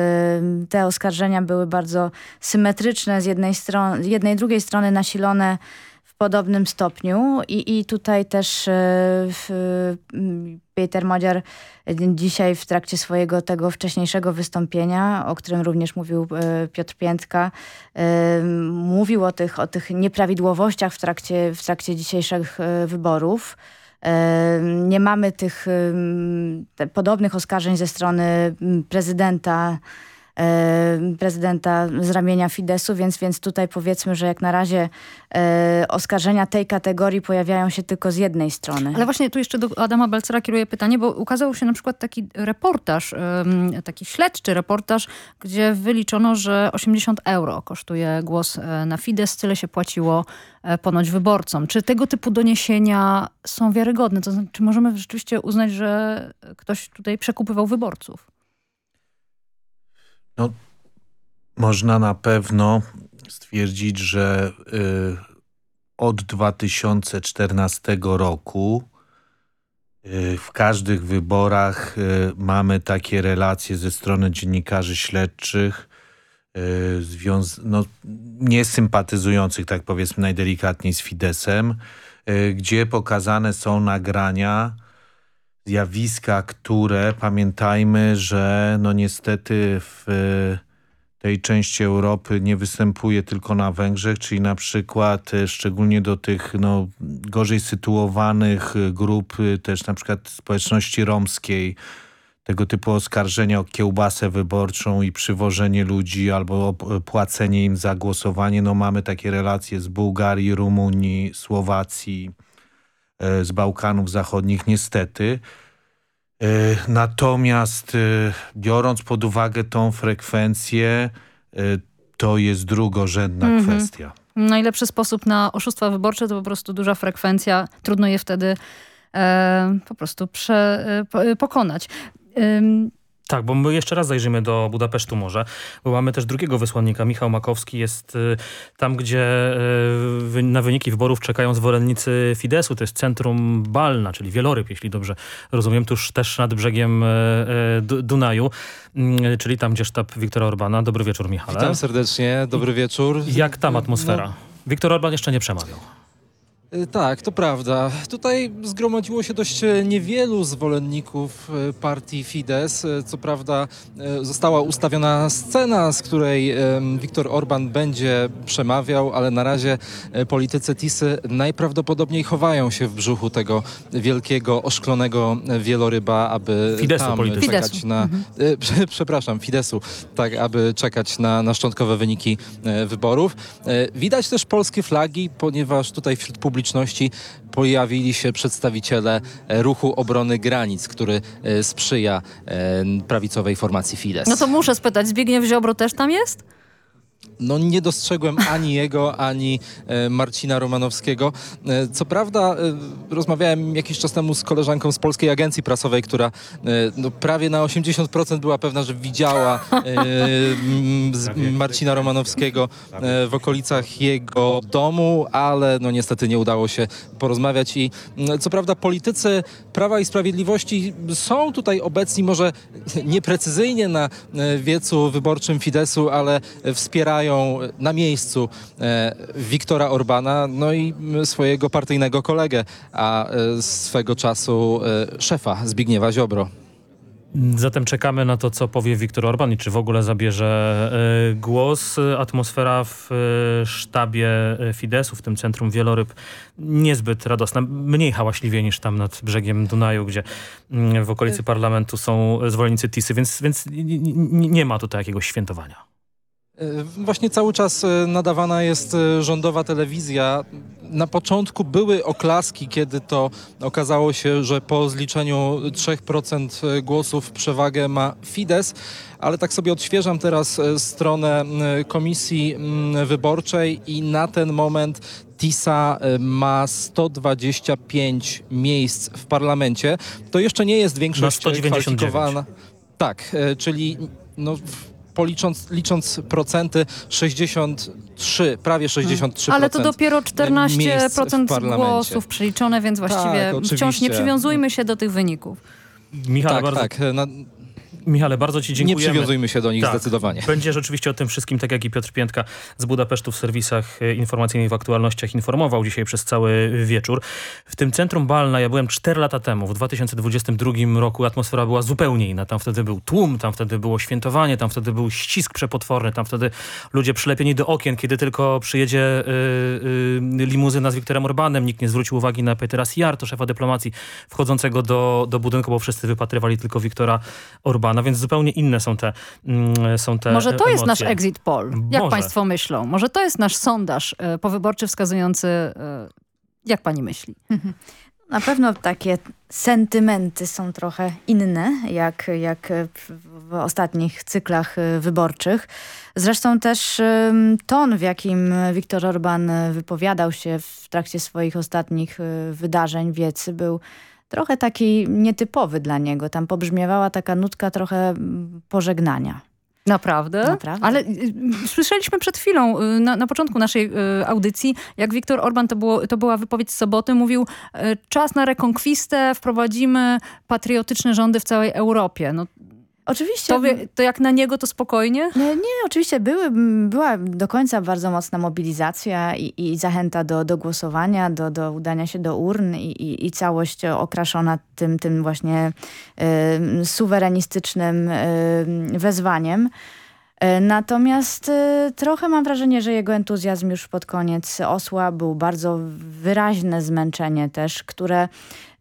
Speaker 9: te oskarżenia były bardzo symetryczne. Z jednej, strony, jednej drugiej strony nasilone podobnym stopniu i, i tutaj też e, m, Peter Modziar dzisiaj w trakcie swojego tego wcześniejszego wystąpienia, o którym również mówił e, Piotr Piętka, e, mówił o tych, o tych nieprawidłowościach w trakcie, w trakcie dzisiejszych e, wyborów. E, Nie mamy tych podobnych oskarżeń ze strony prezydenta e, prezydenta z ramienia Fidesu, więc, więc tutaj powiedzmy, że jak na razie e, oskarżenia tej kategorii pojawiają się tylko z jednej strony.
Speaker 6: Ale właśnie tu jeszcze do Adama Balcera kieruję pytanie, bo ukazał się na przykład taki reportaż, taki śledczy reportaż, gdzie wyliczono, że 80 euro kosztuje głos e, na Fidesz, tyle się płaciło e, ponoć wyborcom. Czy tego typu doniesienia są wiarygodne? To znaczy, czy możemy rzeczywiście uznać, że ktoś tutaj przekupywał wyborców?
Speaker 8: No, można na pewno stwierdzić, że y, od 2014 roku y, w każdych wyborach y, mamy takie relacje ze strony dziennikarzy śledczych, y, no, niesympatyzujących, tak powiedzmy najdelikatniej z Fidesem, gdzie pokazane są nagrania zjawiska, które pamiętajmy, że no niestety w e, tej części Europy nie występuje tylko na Węgrzech, czyli na przykład e, szczególnie do tych no, gorzej sytuowanych grup, e, też na przykład społeczności romskiej, tego typu oskarżenia o kiełbasę wyborczą i przywożenie ludzi albo płacenie im za głosowanie. No mamy takie relacje z Bułgarii, Rumunii, Słowacji, z Bałkanów Zachodnich niestety. E, Natomiast e, biorąc pod uwagę tą frekwencję, e, to jest drugorzędna
Speaker 6: Mhm.
Speaker 8: kwestia.
Speaker 6: Najlepszy sposób na oszustwa wyborcze to po prostu duża frekwencja. Trudno je wtedy e, po prostu prze, e, po, e, pokonać. Ym,
Speaker 5: Tak, bo my jeszcze raz zajrzymy do Budapesztu może, bo mamy też drugiego wysłannika. Michał Makowski jest y, tam, gdzie y, na wyniki wyborów czekają zwolennicy Fidesu. To jest centrum Balna, czyli Wieloryb, jeśli dobrze rozumiem, tuż też nad brzegiem y, Du- Dunaju, czyli tam, gdzie sztab Wiktora Orbana. Dobry wieczór, Michale.
Speaker 7: Witam serdecznie, dobry wieczór.
Speaker 5: Jak tam atmosfera? Viktor Orban jeszcze nie przemawiał.
Speaker 7: Y, Tak, to prawda. Tutaj zgromadziło się dość e, niewielu zwolenników e, partii Fidesz. E, Co prawda została ustawiona scena, z której Viktor Orban będzie przemawiał, ale na razie politycy Tisy najprawdopodobniej chowają się w brzuchu tego wielkiego, oszklonego wieloryba, aby
Speaker 5: Fidesu
Speaker 7: tam
Speaker 5: politycy.
Speaker 7: czekać
Speaker 6: Fidesu.
Speaker 7: na...
Speaker 6: Mhm.
Speaker 7: prze- Przepraszam, Fidesu. Tak, aby czekać na, na szczątkowe wyniki wyborów. Widać też polskie flagi, ponieważ tutaj wśród publiczności pojawili się przedstawiciele e, ruchu obrony granic, który e, sprzyja e, prawicowej formacji Fidesz.
Speaker 6: no to muszę spytać, Zbigniew Ziobro też tam jest?
Speaker 7: No nie dostrzegłem ani jego, ani e, Marcina Romanowskiego. E, co prawda e, rozmawiałem jakiś czas temu z koleżanką z Polskiej Agencji Prasowej, która no, prawie na 80% była pewna, że widziała Marcina Romanowskiego w okolicach jego domu, ale no niestety nie udało się porozmawiać. I co prawda politycy Prawa i Sprawiedliwości są tutaj obecni może nieprecyzyjnie na wiecu wyborczym Fidesu, ale wspierają na miejscu e, Wiktora Orbana, no i swojego partyjnego kolegę, a e, swego czasu e, szefa Zbigniewa Ziobro.
Speaker 5: Zatem czekamy na to, co powie Viktor Orban i czy w ogóle zabierze głos. Atmosfera w sztabie Fidesu, w tym centrum Wieloryb, niezbyt radosna. Mniej hałaśliwie niż tam nad brzegiem Dunaju, gdzie w okolicy parlamentu są zwolennicy Tisy, więc, więc nie ma tutaj jakiegoś świętowania.
Speaker 7: Właśnie cały czas nadawana jest rządowa telewizja. Na początku były oklaski, kiedy to okazało się, że po zliczeniu 3% głosów przewagę ma Fidesz, ale tak sobie odświeżam teraz stronę Komisji Wyborczej i na ten moment TISA ma 125 miejsc w parlamencie. To jeszcze nie jest większość kwalifikowana. Tak, czyli no, policząc, licząc procenty 63, prawie 63%.
Speaker 6: Ale to dopiero 14% głosów przeliczone, więc właściwie tak, wciąż nie przywiązujmy się do tych wyników.
Speaker 5: Michał, tak, bardzo... tak. Na Michale, bardzo Ci dziękujemy.
Speaker 7: Nie przywiązujmy się do nich tak. zdecydowanie.
Speaker 5: Będzie rzeczywiście o tym wszystkim, tak jak i Piotr Piętka z Budapesztu w serwisach e, informacyjnych w aktualnościach informował dzisiaj przez cały wieczór. W tym centrum Balna ja byłem 4 lata temu, w 2022 roku atmosfera była zupełnie inna. Tam wtedy był tłum, tam wtedy było świętowanie, tam wtedy był ścisk przepotworny, tam wtedy ludzie przylepieni do okien, kiedy tylko przyjedzie yy, yy, limuzyna z Wiktorem Orbanem, nikt nie zwrócił uwagi na Petera Sijarto, szefa dyplomacji wchodzącego do, do budynku, bo wszyscy wypatrywali tylko Wiktora Orbana no więc zupełnie inne są te mm, są te
Speaker 6: Może to
Speaker 5: emocje.
Speaker 6: jest nasz exit poll, jak Może. państwo myślą? Może to jest nasz sondaż e, powyborczy wskazujący, e, jak pani myśli?
Speaker 9: Na pewno takie sentymenty są trochę inne, jak, jak w ostatnich cyklach e, wyborczych. Zresztą też ton, w jakim Viktor Orban wypowiadał się w trakcie swoich ostatnich wydarzeń wiecy był trochę taki nietypowy dla niego. Tam pobrzmiewała taka nutka trochę mm, pożegnania.
Speaker 6: Naprawdę?
Speaker 9: Naprawdę.
Speaker 6: Ale y, słyszeliśmy przed chwilą, y, na, na początku naszej y, audycji, jak Viktor Orban, to, było, to była wypowiedź z soboty, mówił y, czas na rekonkwistę, wprowadzimy patriotyczne rządy w całej Europie. No,
Speaker 9: Oczywiście.
Speaker 6: To, to, jak na niego to spokojnie?
Speaker 9: Nie, nie oczywiście były, była do końca bardzo mocna mobilizacja i, i zachęta do, do głosowania, do, do udania się do urn i, i, i całość okraszona tym, tym właśnie y, suwerenistycznym y, wezwaniem. E, natomiast e, trochę mam wrażenie, że jego entuzjazm już pod koniec osłabł. Bardzo wyraźne zmęczenie też, które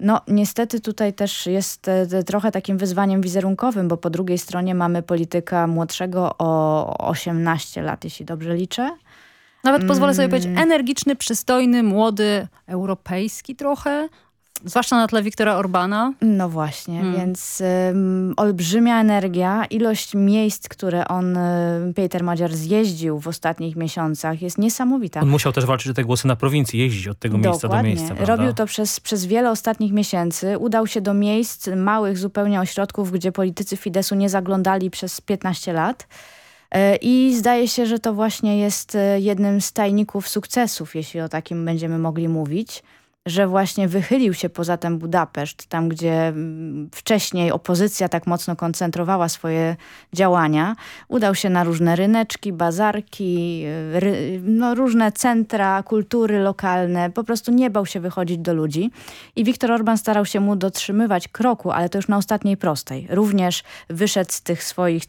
Speaker 9: no niestety tutaj też jest e, trochę takim wyzwaniem wizerunkowym, bo po drugiej stronie mamy polityka młodszego o 18 lat, jeśli dobrze liczę.
Speaker 6: Nawet pozwolę sobie powiedzieć mm. energiczny, przystojny, młody, europejski trochę, Zwłaszcza na tle Wiktora Orbana.
Speaker 9: No właśnie, hmm. więc olbrzymia energia, ilość miejsc, które on, Peter Madziar zjeździł w ostatnich miesiącach jest niesamowita.
Speaker 5: On musiał też walczyć o te głosy na prowincji, jeździć od tego miejsca
Speaker 9: Dokładnie.
Speaker 5: do miejsca. Prawda?
Speaker 9: Robił to przez, przez wiele ostatnich miesięcy. Udał się do miejsc, małych zupełnie ośrodków, gdzie politycy Fidesu nie zaglądali przez 15 lat. E, I zdaje się, że to właśnie jest e, jednym z tajników sukcesów, jeśli o takim będziemy mogli mówić że właśnie wychylił się poza ten Budapeszt, tam gdzie mm, wcześniej opozycja tak mocno koncentrowała swoje działania. Udał się na różne ryneczki, bazarki, y, ry, no, różne centra kultury lokalne. Po prostu nie bał się wychodzić do ludzi. I Viktor Orban starał się mu dotrzymywać kroku, ale to już na ostatniej prostej. Również wyszedł z tych swoich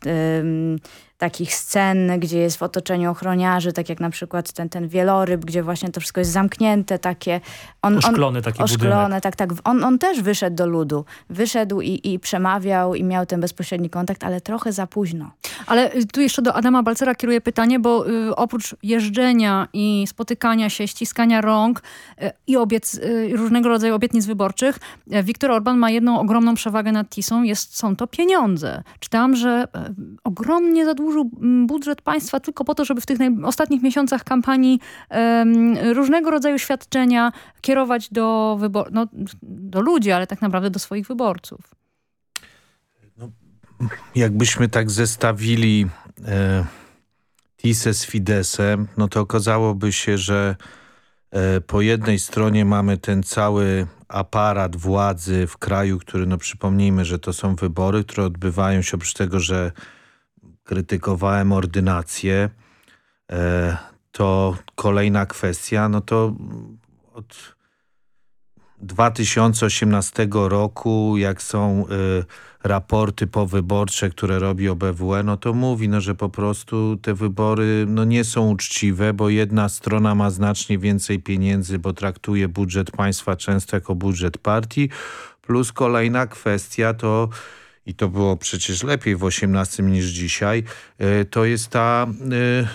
Speaker 9: takich scen, gdzie jest w otoczeniu ochroniarzy, tak jak na przykład ten, ten wieloryb, gdzie właśnie to wszystko jest zamknięte, takie...
Speaker 5: On, taki
Speaker 9: Oszklone,
Speaker 5: budynek.
Speaker 9: tak, tak. On, on też wyszedł do ludu. Wyszedł i, i przemawiał i miał ten bezpośredni kontakt, ale trochę za późno.
Speaker 6: Ale y, tu jeszcze do Adama Balcera kieruję pytanie, bo y, oprócz jeżdżenia i spotykania się, ściskania rąk y, i obiec, y, różnego rodzaju obietnic wyborczych, y, Viktor Orban ma jedną ogromną przewagę nad Tisą, jest, są to pieniądze. Czytałam, że y, ogromnie zadłużył zadłużył mm, budżet państwa tylko po to, żeby w tych ostatnich miesiącach kampanii różnego rodzaju świadczenia kierować do, no, do ludzi, ale tak naprawdę do swoich wyborców.
Speaker 8: No, jakbyśmy tak zestawili e, TISę z Fidesem, no to okazałoby się, że e, po jednej stronie mamy ten cały aparat władzy w kraju, który, no przypomnijmy, że to są wybory, które odbywają się oprócz tego, że krytykowałem ordynację, e, to kolejna kwestia, no to od 2018 roku, jak są y, raporty powyborcze, które robi OBWE, no to mówi, no, że po prostu te wybory no, nie są uczciwe, bo jedna strona ma znacznie więcej pieniędzy, bo traktuje budżet państwa często jako budżet partii, plus kolejna kwestia to i to było przecież lepiej w 18 niż dzisiaj, y, to jest ta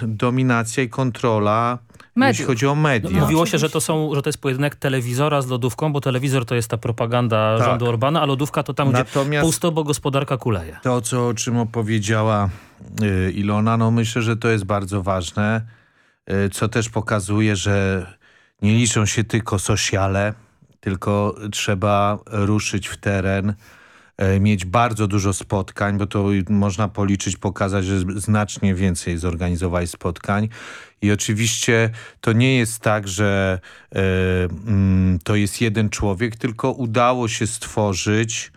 Speaker 8: y, dominacja i kontrola
Speaker 6: Mediów.
Speaker 8: jeśli chodzi o media.
Speaker 5: No, mówiło się, że to, są, że to jest pojedynek telewizora z lodówką, bo telewizor to jest ta propaganda
Speaker 8: Tak.
Speaker 5: rządu Orbana, a lodówka to tam,
Speaker 8: Natomiast-
Speaker 5: gdzie pusto, bo gospodarka kuleje.
Speaker 8: To, co, o czym opowiedziała y, Ilona, no myślę, że to jest bardzo ważne, y, co też pokazuje, że nie liczą się tylko sociale, tylko trzeba ruszyć w teren, y, mieć bardzo dużo spotkań, bo to można policzyć, pokazać, że znacznie więcej zorganizowali spotkań. I oczywiście to nie jest tak, że y, mm, to jest jeden człowiek, tylko udało się stworzyć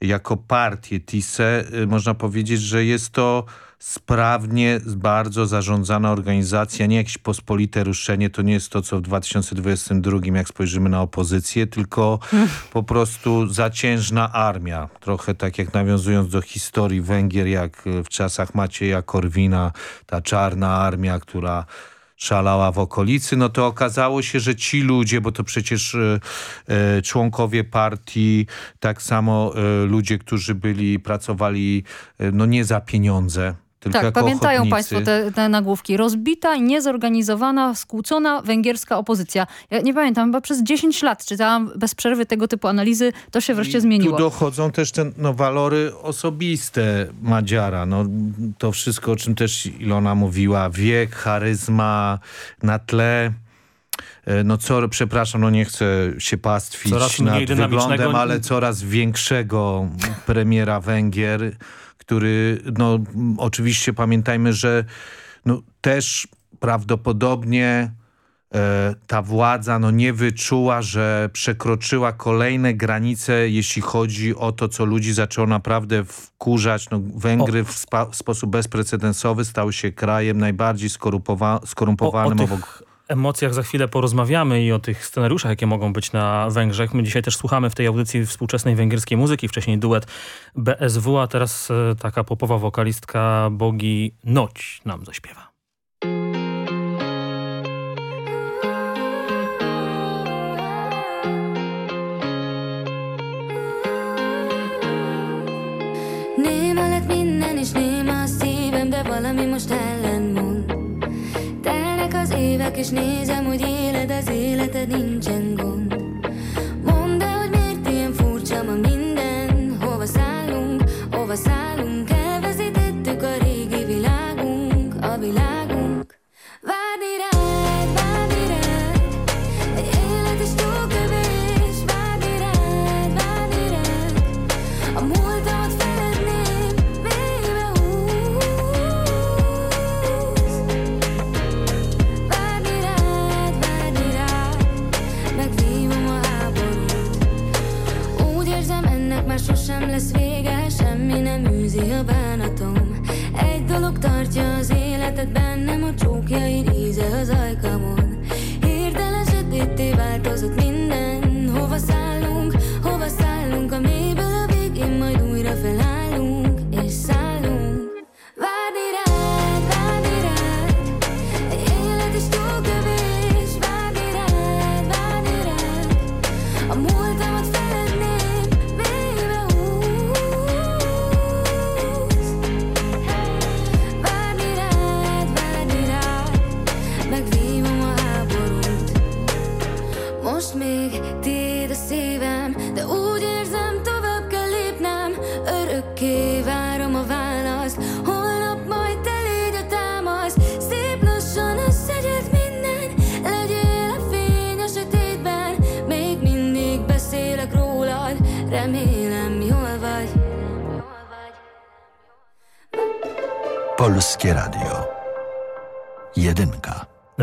Speaker 8: jako partię TISE y, można powiedzieć, że jest to sprawnie, bardzo zarządzana organizacja, nie jakieś pospolite ruszenie, to nie jest to, co w 2022, jak spojrzymy na opozycję, tylko po prostu zaciężna armia. Trochę tak jak nawiązując do historii Węgier, jak w czasach Macieja Korwina, ta czarna armia, która szalała w okolicy, no to okazało się, że ci ludzie, bo to przecież y, y, członkowie partii, tak samo y, ludzie, którzy byli, pracowali no nie za pieniądze, tylko
Speaker 6: Tak,
Speaker 8: jako
Speaker 6: pamiętają
Speaker 8: ochotnicy.
Speaker 6: Państwo te, te nagłówki. Rozbita niezorganizowana, skłócona węgierska opozycja. Ja nie pamiętam, chyba przez 10 lat czytałam bez przerwy tego typu analizy. To się wreszcie
Speaker 8: I
Speaker 6: zmieniło.
Speaker 8: Tu dochodzą też te no, walory osobiste Madziara. No, to wszystko, o czym też Ilona mówiła. Wiek, charyzma na tle... e, No co, przepraszam, no nie chcę się pastwić
Speaker 5: Coraz
Speaker 8: nad wyglądem, ale coraz większego premiera Węgier, który, no oczywiście pamiętajmy, że no, też prawdopodobnie e, ta władza no, nie wyczuła, że przekroczyła kolejne granice, jeśli chodzi o to, co ludzi zaczęło naprawdę wkurzać. No, Węgry w, spa, w sposób bezprecedensowy stały się krajem najbardziej skorupowa
Speaker 5: O, o
Speaker 8: skorumpowanym
Speaker 5: tych
Speaker 8: obok
Speaker 5: emocjach za chwilę porozmawiamy i o tych scenariuszach, jakie mogą być na Węgrzech. My dzisiaj też słuchamy w tej audycji współczesnej węgierskiej muzyki, wcześniej duet BSW, a teraz e, taka popowa wokalistka Bogi Noć nam zaśpiewa.
Speaker 14: Évek, és nézem, hogy éled az életed, nincsen gond.
Speaker 3: Just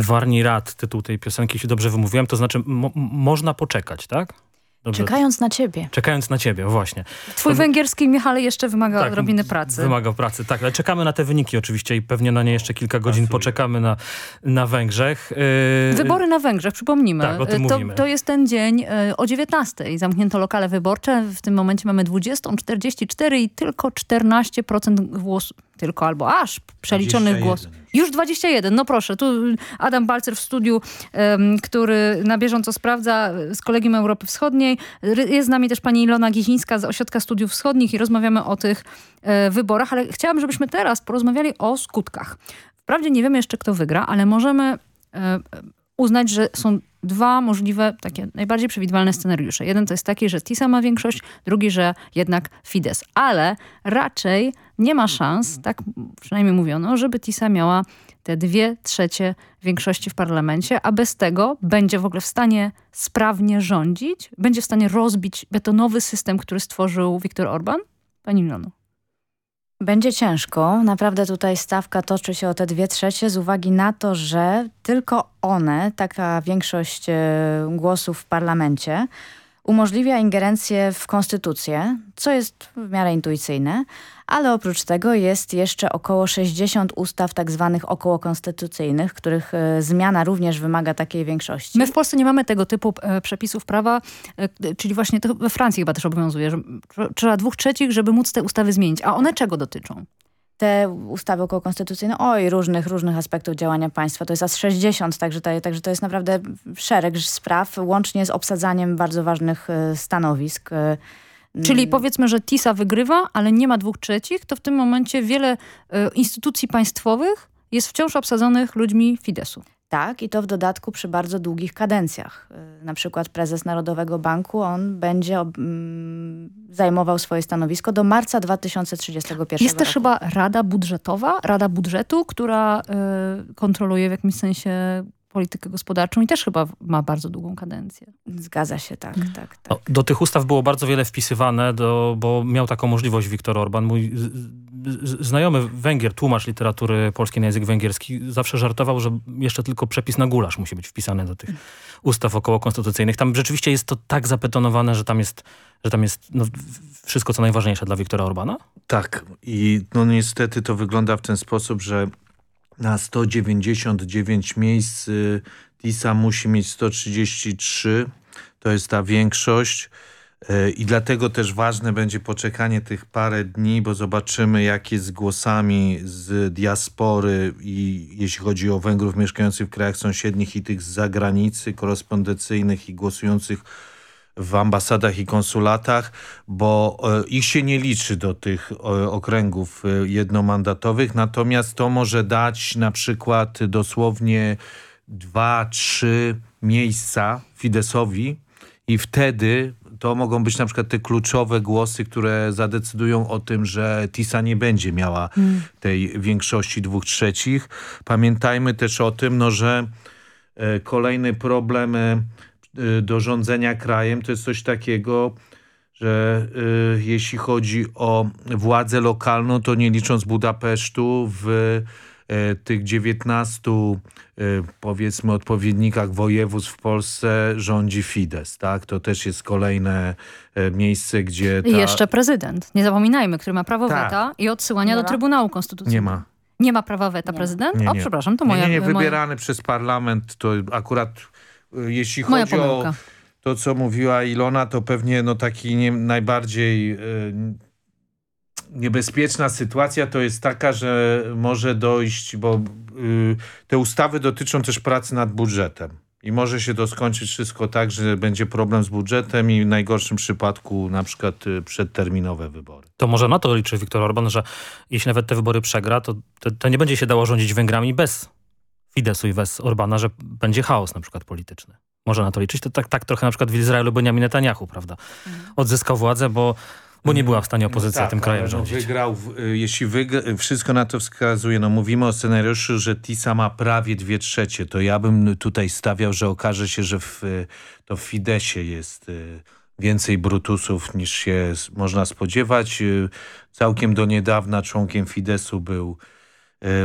Speaker 5: Warni Rad, tytuł tej piosenki, jeśli dobrze wymówiłem, to znaczy mo można poczekać, tak? Dobrze.
Speaker 6: Czekając na ciebie.
Speaker 5: Czekając na ciebie, właśnie.
Speaker 6: Twój
Speaker 5: To-
Speaker 6: węgierski, Michale, jeszcze wymaga
Speaker 5: Tak,
Speaker 6: odrobiny pracy.
Speaker 5: Wymaga pracy, tak. Ale czekamy na te wyniki oczywiście i pewnie na nie jeszcze kilka godzin poczekamy na, na Węgrzech. Yy,
Speaker 6: Wybory na Węgrzech, przypomnimy.
Speaker 5: Tak, o tym
Speaker 6: to,
Speaker 5: mówimy.
Speaker 6: to jest ten dzień e, o 19. Zamknięto lokale wyborcze. W tym momencie mamy 20.44 i tylko 14% głosów, tylko albo aż przeliczonych
Speaker 8: 21.
Speaker 6: głosów. Już 21, no proszę. Tu Adam Balcer w studiu, który na bieżąco sprawdza z Kolegium Europy Wschodniej. Jest z nami też pani Ilona Gizińska z Ośrodka Studiów Wschodnich i rozmawiamy o tych e, wyborach, ale chciałam, żebyśmy teraz porozmawiali o skutkach. Wprawdzie nie wiemy jeszcze, kto wygra, ale możemy e, uznać, że są dwa możliwe, takie najbardziej przewidywalne scenariusze. Jeden to jest taki, że TISA ma większość, drugi, że jednak Fidesz. Ale raczej nie ma szans, tak przynajmniej mówiono, żeby TISA miała te dwie trzecie większości w parlamencie, a bez tego będzie w ogóle w stanie sprawnie rządzić, będzie w stanie rozbić betonowy system, który stworzył Viktor Orban? Pani Milono.
Speaker 9: Będzie ciężko. Naprawdę tutaj stawka toczy się o te dwie trzecie z uwagi na to, że tylko one, taka większość e, głosów w parlamencie, umożliwia ingerencję w konstytucję, co jest w miarę intuicyjne, ale oprócz tego jest jeszcze około 60 ustaw tak zwanych okołokonstytucyjnych, których e, zmiana również wymaga takiej większości.
Speaker 6: My w Polsce nie mamy tego typu e, przepisów prawa, e, czyli właśnie to we Francji chyba też obowiązuje, że tr- trzeba dwóch trzecich, żeby móc te ustawy zmienić. A one czego dotyczą?
Speaker 9: Te ustawy okołokonstytucyjne, oj, różnych, różnych aspektów działania państwa. To jest aż 60, także to, także to jest naprawdę szereg spraw, łącznie z obsadzaniem bardzo ważnych e, stanowisk. e,
Speaker 6: Czyli powiedzmy, że TISA wygrywa, ale nie ma dwóch trzecich, to w tym momencie wiele e, instytucji państwowych jest wciąż obsadzonych ludźmi Fideszu.
Speaker 9: Tak, i to w dodatku przy bardzo długich kadencjach. Y, Na przykład prezes Narodowego Banku, on będzie mm, zajmował swoje stanowisko do marca 2031
Speaker 6: Jest też
Speaker 9: roku.
Speaker 6: chyba Rada Budżetowa, Rada Budżetu, która e, kontroluje w jakimś sensie politykę gospodarczą i też chyba ma bardzo długą kadencję.
Speaker 9: Zgadza się, tak,
Speaker 6: Mhm.
Speaker 9: tak, tak.
Speaker 5: No, do tych ustaw było bardzo wiele wpisywane, do, bo miał taką możliwość Viktor Orban. Mój znajomy Węgier, tłumacz literatury polskiej na język węgierski, zawsze żartował, że jeszcze tylko przepis na gulasz musi być wpisany do tych ustaw okołokonstytucyjnych. Tam rzeczywiście jest to tak zapetonowane, że tam jest, że tam jest no, wszystko, co najważniejsze dla Viktora Orbana?
Speaker 8: Tak i no niestety to wygląda w ten sposób, że na 199 miejsc y, TISA musi mieć 133, to jest ta większość. Y, i dlatego też ważne będzie poczekanie tych parę dni, bo zobaczymy jak jest z głosami z diaspory i jeśli chodzi o Węgrów mieszkających w krajach sąsiednich i tych z zagranicy, korespondencyjnych i głosujących w ambasadach i konsulatach, bo e, ich się nie liczy do tych e, okręgów e, jednomandatowych, natomiast to może dać na przykład dosłownie dwa, trzy miejsca Fidesowi i wtedy to mogą być na przykład te kluczowe głosy, które zadecydują o tym, że TISA nie będzie miała tej większości dwóch trzecich. Pamiętajmy też o tym, no, że kolejny problem do rządzenia krajem to jest coś takiego, że y, jeśli chodzi o władzę lokalną, to nie licząc Budapesztu w y, tych 19 y, powiedzmy odpowiednikach województw w Polsce rządzi Fidesz, tak? To też jest kolejne y, miejsce, gdzie ta...
Speaker 6: I jeszcze prezydent, nie zapominajmy, który ma prawo
Speaker 8: Tak.
Speaker 6: weta i odsyłania do Trybunału Konstytucyjnego.
Speaker 8: Nie ma.
Speaker 6: Nie ma prawa weta prezydent?
Speaker 8: Nie,
Speaker 6: O,
Speaker 8: nie.
Speaker 6: przepraszam, to moja...
Speaker 8: Nie, nie,
Speaker 6: moja...
Speaker 8: wybierany przez parlament, to akurat y, jeśli
Speaker 6: Moja
Speaker 8: chodzi o
Speaker 6: pomyłka.
Speaker 8: to, co mówiła Ilona, to pewnie no taki nie, najbardziej y, niebezpieczna sytuacja to jest taka, że może dojść, bo y, te ustawy dotyczą też pracy nad budżetem. I może się to skończyć wszystko tak, że będzie problem z budżetem i w najgorszym przypadku na przykład y, przedterminowe wybory.
Speaker 5: To może na to liczy Viktor Orban, że jeśli nawet te wybory przegra, to, to, to nie będzie się dało rządzić Węgrami bez Fideszu i bez Orbana, że będzie chaos na przykład polityczny. Może na to liczyć. To tak, tak trochę na przykład w Izraelu Benjamin Netanyahu, prawda? Odzyskał władzę, bo, bo nie była w stanie opozycja
Speaker 8: tak,
Speaker 5: tym krajem
Speaker 8: no
Speaker 5: rządzić.
Speaker 8: Wygrał, y, jeśli wygra, wszystko na to wskazuje, no mówimy o scenariuszu, że TISA ma prawie dwie trzecie, to ja bym tutaj stawiał, że okaże się, że w, y, to w Fidesie jest y, więcej brutusów niż się można spodziewać. Całkiem do niedawna członkiem Fidesu był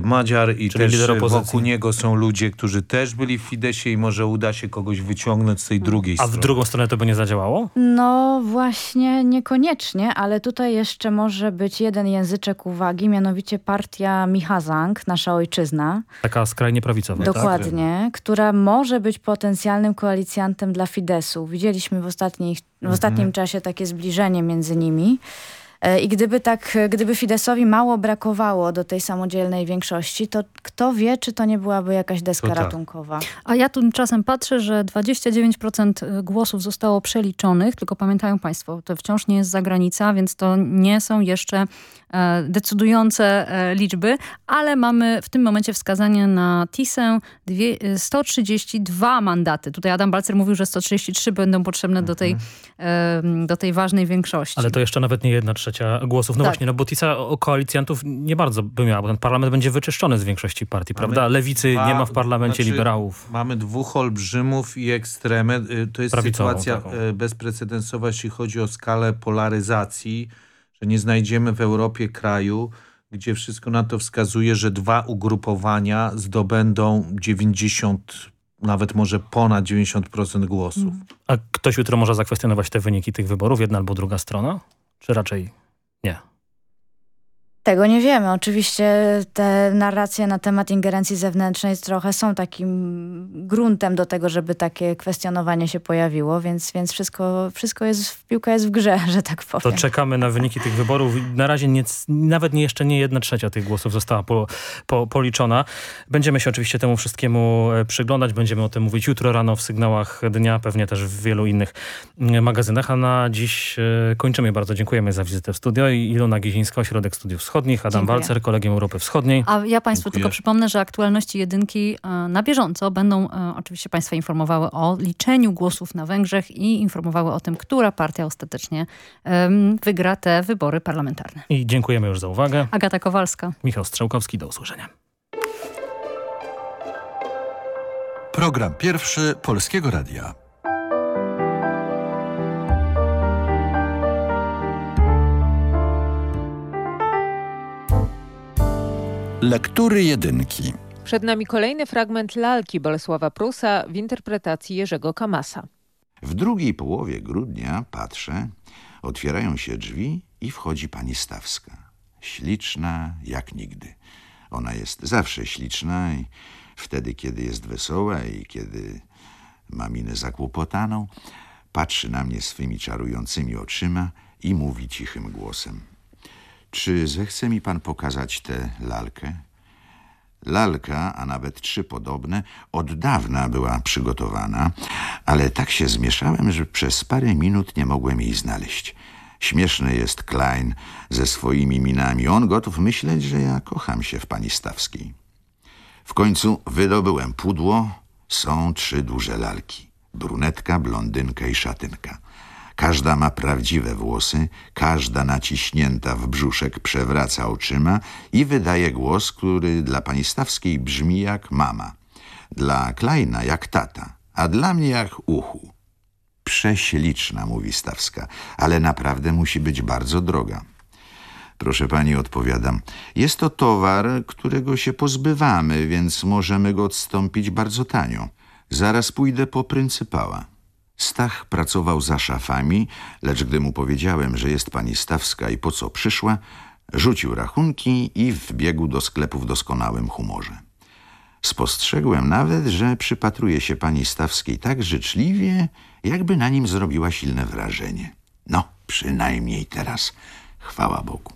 Speaker 8: Madziar i
Speaker 5: Czyli
Speaker 8: też e, wokół niego są ludzie, którzy też byli w Fidesie i może uda się kogoś wyciągnąć z tej drugiej
Speaker 5: A w
Speaker 8: strony.
Speaker 5: drugą stronę to by nie zadziałało?
Speaker 9: No właśnie niekoniecznie, ale tutaj jeszcze może być jeden języczek uwagi, mianowicie partia Michazang, nasza ojczyzna.
Speaker 5: Taka skrajnie prawicowa. tak?
Speaker 9: Dokładnie, która może być potencjalnym koalicjantem dla Fidesu. Widzieliśmy w, ostatnich, w ostatnim czasie takie zbliżenie między nimi. E, I gdyby tak, gdyby Fidesowi mało brakowało do tej samodzielnej większości, to kto wie, czy to nie byłaby jakaś deska
Speaker 8: To tak.
Speaker 9: ratunkowa.
Speaker 6: A ja tymczasem patrzę, że 29% głosów zostało przeliczonych, tylko pamiętają Państwo, to wciąż nie jest zagranica, więc to nie są jeszcze e, decydujące e, liczby, ale mamy w tym momencie wskazanie na TISę dwie, e, 132 mandaty. Tutaj Adam Balcer mówił, że 133 będą potrzebne do, tej, e, do tej ważnej większości.
Speaker 5: Ale to jeszcze nawet nie jedna trzecia głosów. No
Speaker 6: Tak.
Speaker 5: właśnie, no bo TISA o koalicjantów nie bardzo by miała, bo ten parlament będzie wyczyszczony z większości partii, prawda? Lewicy
Speaker 8: dwa-
Speaker 5: nie ma w parlamencie
Speaker 8: znaczy,
Speaker 5: liberałów.
Speaker 8: Mamy dwóch olbrzymów i ekstremę. Y, To jest
Speaker 5: Prawicową
Speaker 8: sytuacja
Speaker 5: taką.
Speaker 8: y, bezprecedensowa, jeśli chodzi o skalę polaryzacji, że nie znajdziemy w Europie kraju, gdzie wszystko na to wskazuje, że dwa ugrupowania zdobędą 90, nawet może ponad 90% głosów.
Speaker 5: A ktoś jutro może zakwestionować te wyniki tych wyborów, jedna albo druga strona? Czy raczej nie?
Speaker 9: Tego nie wiemy. Oczywiście te narracje na temat ingerencji zewnętrznej trochę są takim gruntem do tego, żeby takie kwestionowanie się pojawiło, więc, więc wszystko, wszystko jest, piłka jest w grze, że tak
Speaker 5: To
Speaker 9: powiem.
Speaker 5: czekamy na wyniki tych wyborów. Na razie nie, nawet nie jeszcze nie jedna trzecia tych głosów została po, po, policzona. Będziemy się oczywiście temu wszystkiemu e, przyglądać. Będziemy o tym mówić jutro rano w sygnałach dnia, pewnie też w wielu innych mm, magazynach. A na dziś e, kończymy. Bardzo dziękujemy za wizytę w studio. I Ilona Gizińska, Ośrodek Studiów Wschodnich, Adam
Speaker 6: Dziękuję.
Speaker 5: Walcer, Kolegium Europy Wschodniej.
Speaker 6: A ja Państwu
Speaker 8: Dziękuję.
Speaker 6: tylko przypomnę, że aktualności jedynki e, na bieżąco będą e, oczywiście Państwa informowały o liczeniu głosów na Węgrzech i informowały o tym, która partia ostatecznie wygra te wybory parlamentarne.
Speaker 5: I dziękujemy już za uwagę.
Speaker 6: Agata Kowalska.
Speaker 5: Michał Strzałkowski, do usłyszenia.
Speaker 3: Program pierwszy Polskiego Radia. Lektury jedynki.
Speaker 15: Przed nami kolejny fragment lalki Bolesława Prusa w interpretacji Jerzego Kamasa.
Speaker 16: W drugiej połowie grudnia patrzę, otwierają się drzwi i wchodzi pani Stawska. Śliczna jak nigdy. Ona jest zawsze śliczna i wtedy, kiedy jest wesoła i kiedy ma minę zakłopotaną, patrzy na mnie swymi czarującymi oczyma i mówi cichym głosem. Czy zechce mi pan pokazać tę lalkę? Lalka, a nawet trzy podobne, od dawna była przygotowana, ale tak się zmieszałem, że przez parę minut nie mogłem jej znaleźć. Śmieszny jest Klein ze swoimi minami. On gotów myśleć, że ja kocham się w pani Stawskiej. W końcu wydobyłem pudło. Są trzy duże lalki. Brunetka, blondynka i szatynka. Każda ma prawdziwe włosy, każda naciśnięta w brzuszek przewraca oczyma i wydaje głos, który dla pani Stawskiej brzmi jak mama, dla Kleina jak tata, a dla mnie jak uchu. Prześliczna, mówi Stawska, ale naprawdę musi być bardzo droga. Proszę pani, odpowiadam, jest to towar, którego się pozbywamy, więc możemy go odstąpić bardzo tanio. Zaraz pójdę po pryncypała. Stach pracował za szafami, lecz gdy mu powiedziałem, że jest pani Stawska i po co przyszła, rzucił rachunki i wbiegł do sklepu w doskonałym humorze. Spostrzegłem nawet, że przypatruje się pani Stawskiej tak życzliwie, jakby na nim zrobiła silne wrażenie. No, przynajmniej teraz, chwała Bogu.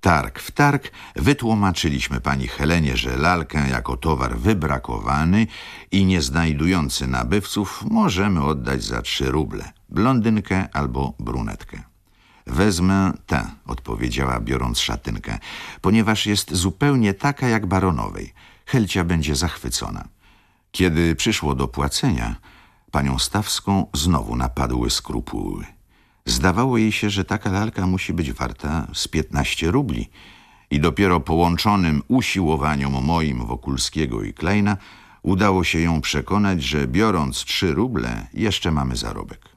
Speaker 16: Targ w targ wytłumaczyliśmy pani Helenie, że lalkę jako towar wybrakowany i nie znajdujący nabywców możemy oddać za trzy ruble, blondynkę albo brunetkę. Wezmę tę, odpowiedziała biorąc szatynkę, ponieważ jest zupełnie taka jak baronowej. Helcia będzie zachwycona. Kiedy przyszło do płacenia, panią Stawską znowu napadły skrupuły. Zdawało jej się, że taka lalka musi być warta z 15 rubli i dopiero połączonym usiłowaniom moim Wokulskiego i Kleina udało się ją przekonać, że biorąc 3 ruble jeszcze mamy zarobek.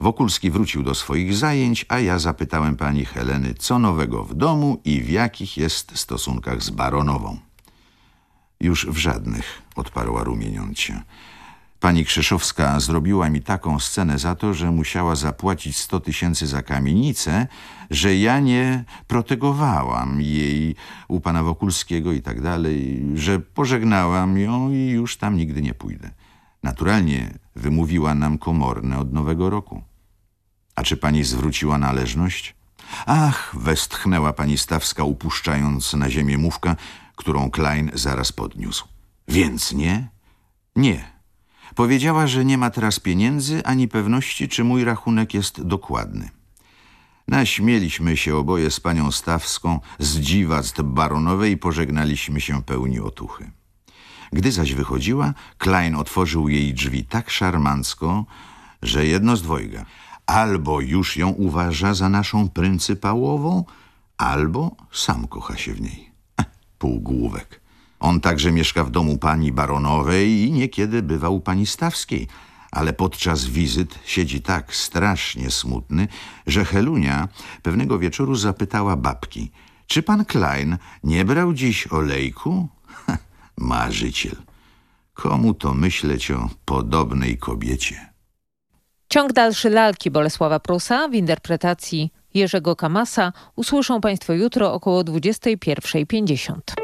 Speaker 16: Wokulski wrócił do swoich zajęć, a ja zapytałem pani Heleny, co nowego w domu i w jakich jest stosunkach z baronową. Już w żadnych, odparła rumieniąc się. Pani Krzyszowska zrobiła mi taką scenę za to, że musiała zapłacić sto tysięcy za kamienicę, że ja nie protegowałam jej u pana Wokulskiego i tak dalej, że pożegnałam ją i już tam nigdy nie pójdę. Naturalnie wymówiła nam komorne od nowego roku. A czy pani zwróciła należność? Ach, westchnęła pani Stawska, upuszczając na ziemię mówkę, którą Klein zaraz podniósł. Więc nie? Nie. Powiedziała, że nie ma teraz pieniędzy ani pewności, czy mój rachunek jest dokładny. Naśmieliśmy się oboje z panią Stawską z dziwactw baronowej i pożegnaliśmy się pełni otuchy. Gdy zaś wychodziła, Klein otworzył jej drzwi tak szarmancko, że jedno z dwojga. Albo już ją uważa za naszą pryncypałową, albo sam kocha się w niej. Półgłówek. On także mieszka w domu pani baronowej i niekiedy bywa u pani Stawskiej, ale podczas wizyt siedzi tak strasznie smutny, że Helunia pewnego wieczoru zapytała babki, czy pan Klein nie brał dziś olejku? Marzyciel. Komu to myśleć o podobnej kobiecie?
Speaker 15: Ciąg dalszy lalki Bolesława Prusa w interpretacji Jerzego Kamasa usłyszą Państwo jutro około 21.50.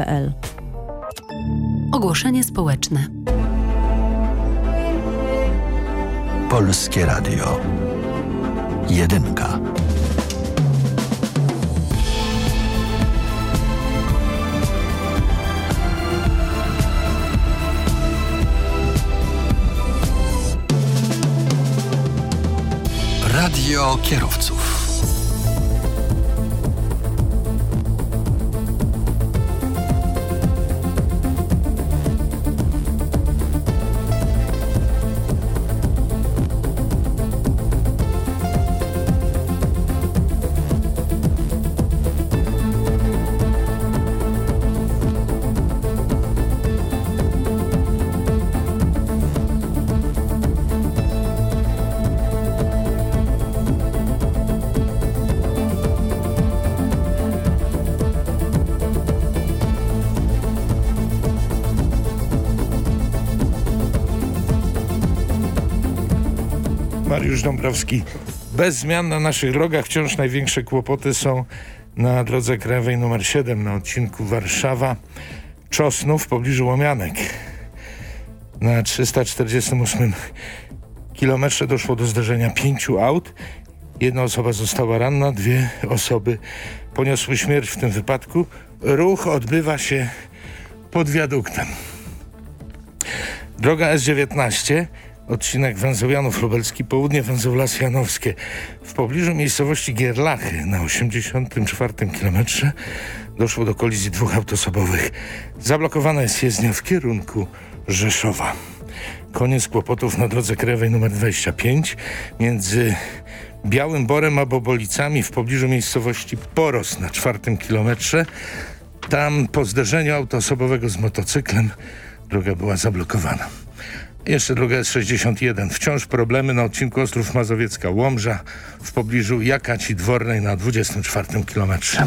Speaker 17: Ogłoszenie społeczne.
Speaker 3: Polskie Radio. Jedynka. Radio kierowców.
Speaker 18: Mariusz Dąbrowski. Bez zmian na naszych drogach wciąż największe kłopoty są na drodze krajowej nr 7 na odcinku Warszawa Czosnów w pobliżu Łomianek. Na 348 kilometrze doszło do zdarzenia pięciu aut. Jedna osoba została ranna, dwie osoby poniosły śmierć w tym wypadku. Ruch odbywa się pod wiaduktem. Droga S19, odcinek węzeł Janów Lubelski, południe węzeł Las Janowskie. W pobliżu miejscowości Gierlachy na 84 kilometrze doszło do kolizji dwóch aut osobowych. Zablokowana jest jezdnia w kierunku Rzeszowa. Koniec kłopotów na drodze krajowej nr 25 między Białym Borem a Bobolicami w pobliżu miejscowości Poros na czwartym kilometrze. Tam po zderzeniu auta osobowego z motocyklem droga była zablokowana. Jeszcze droga S61. Wciąż problemy na odcinku Ostrów Mazowiecka-Łomża w pobliżu Jakaci Dwornej na 24 kilometrze.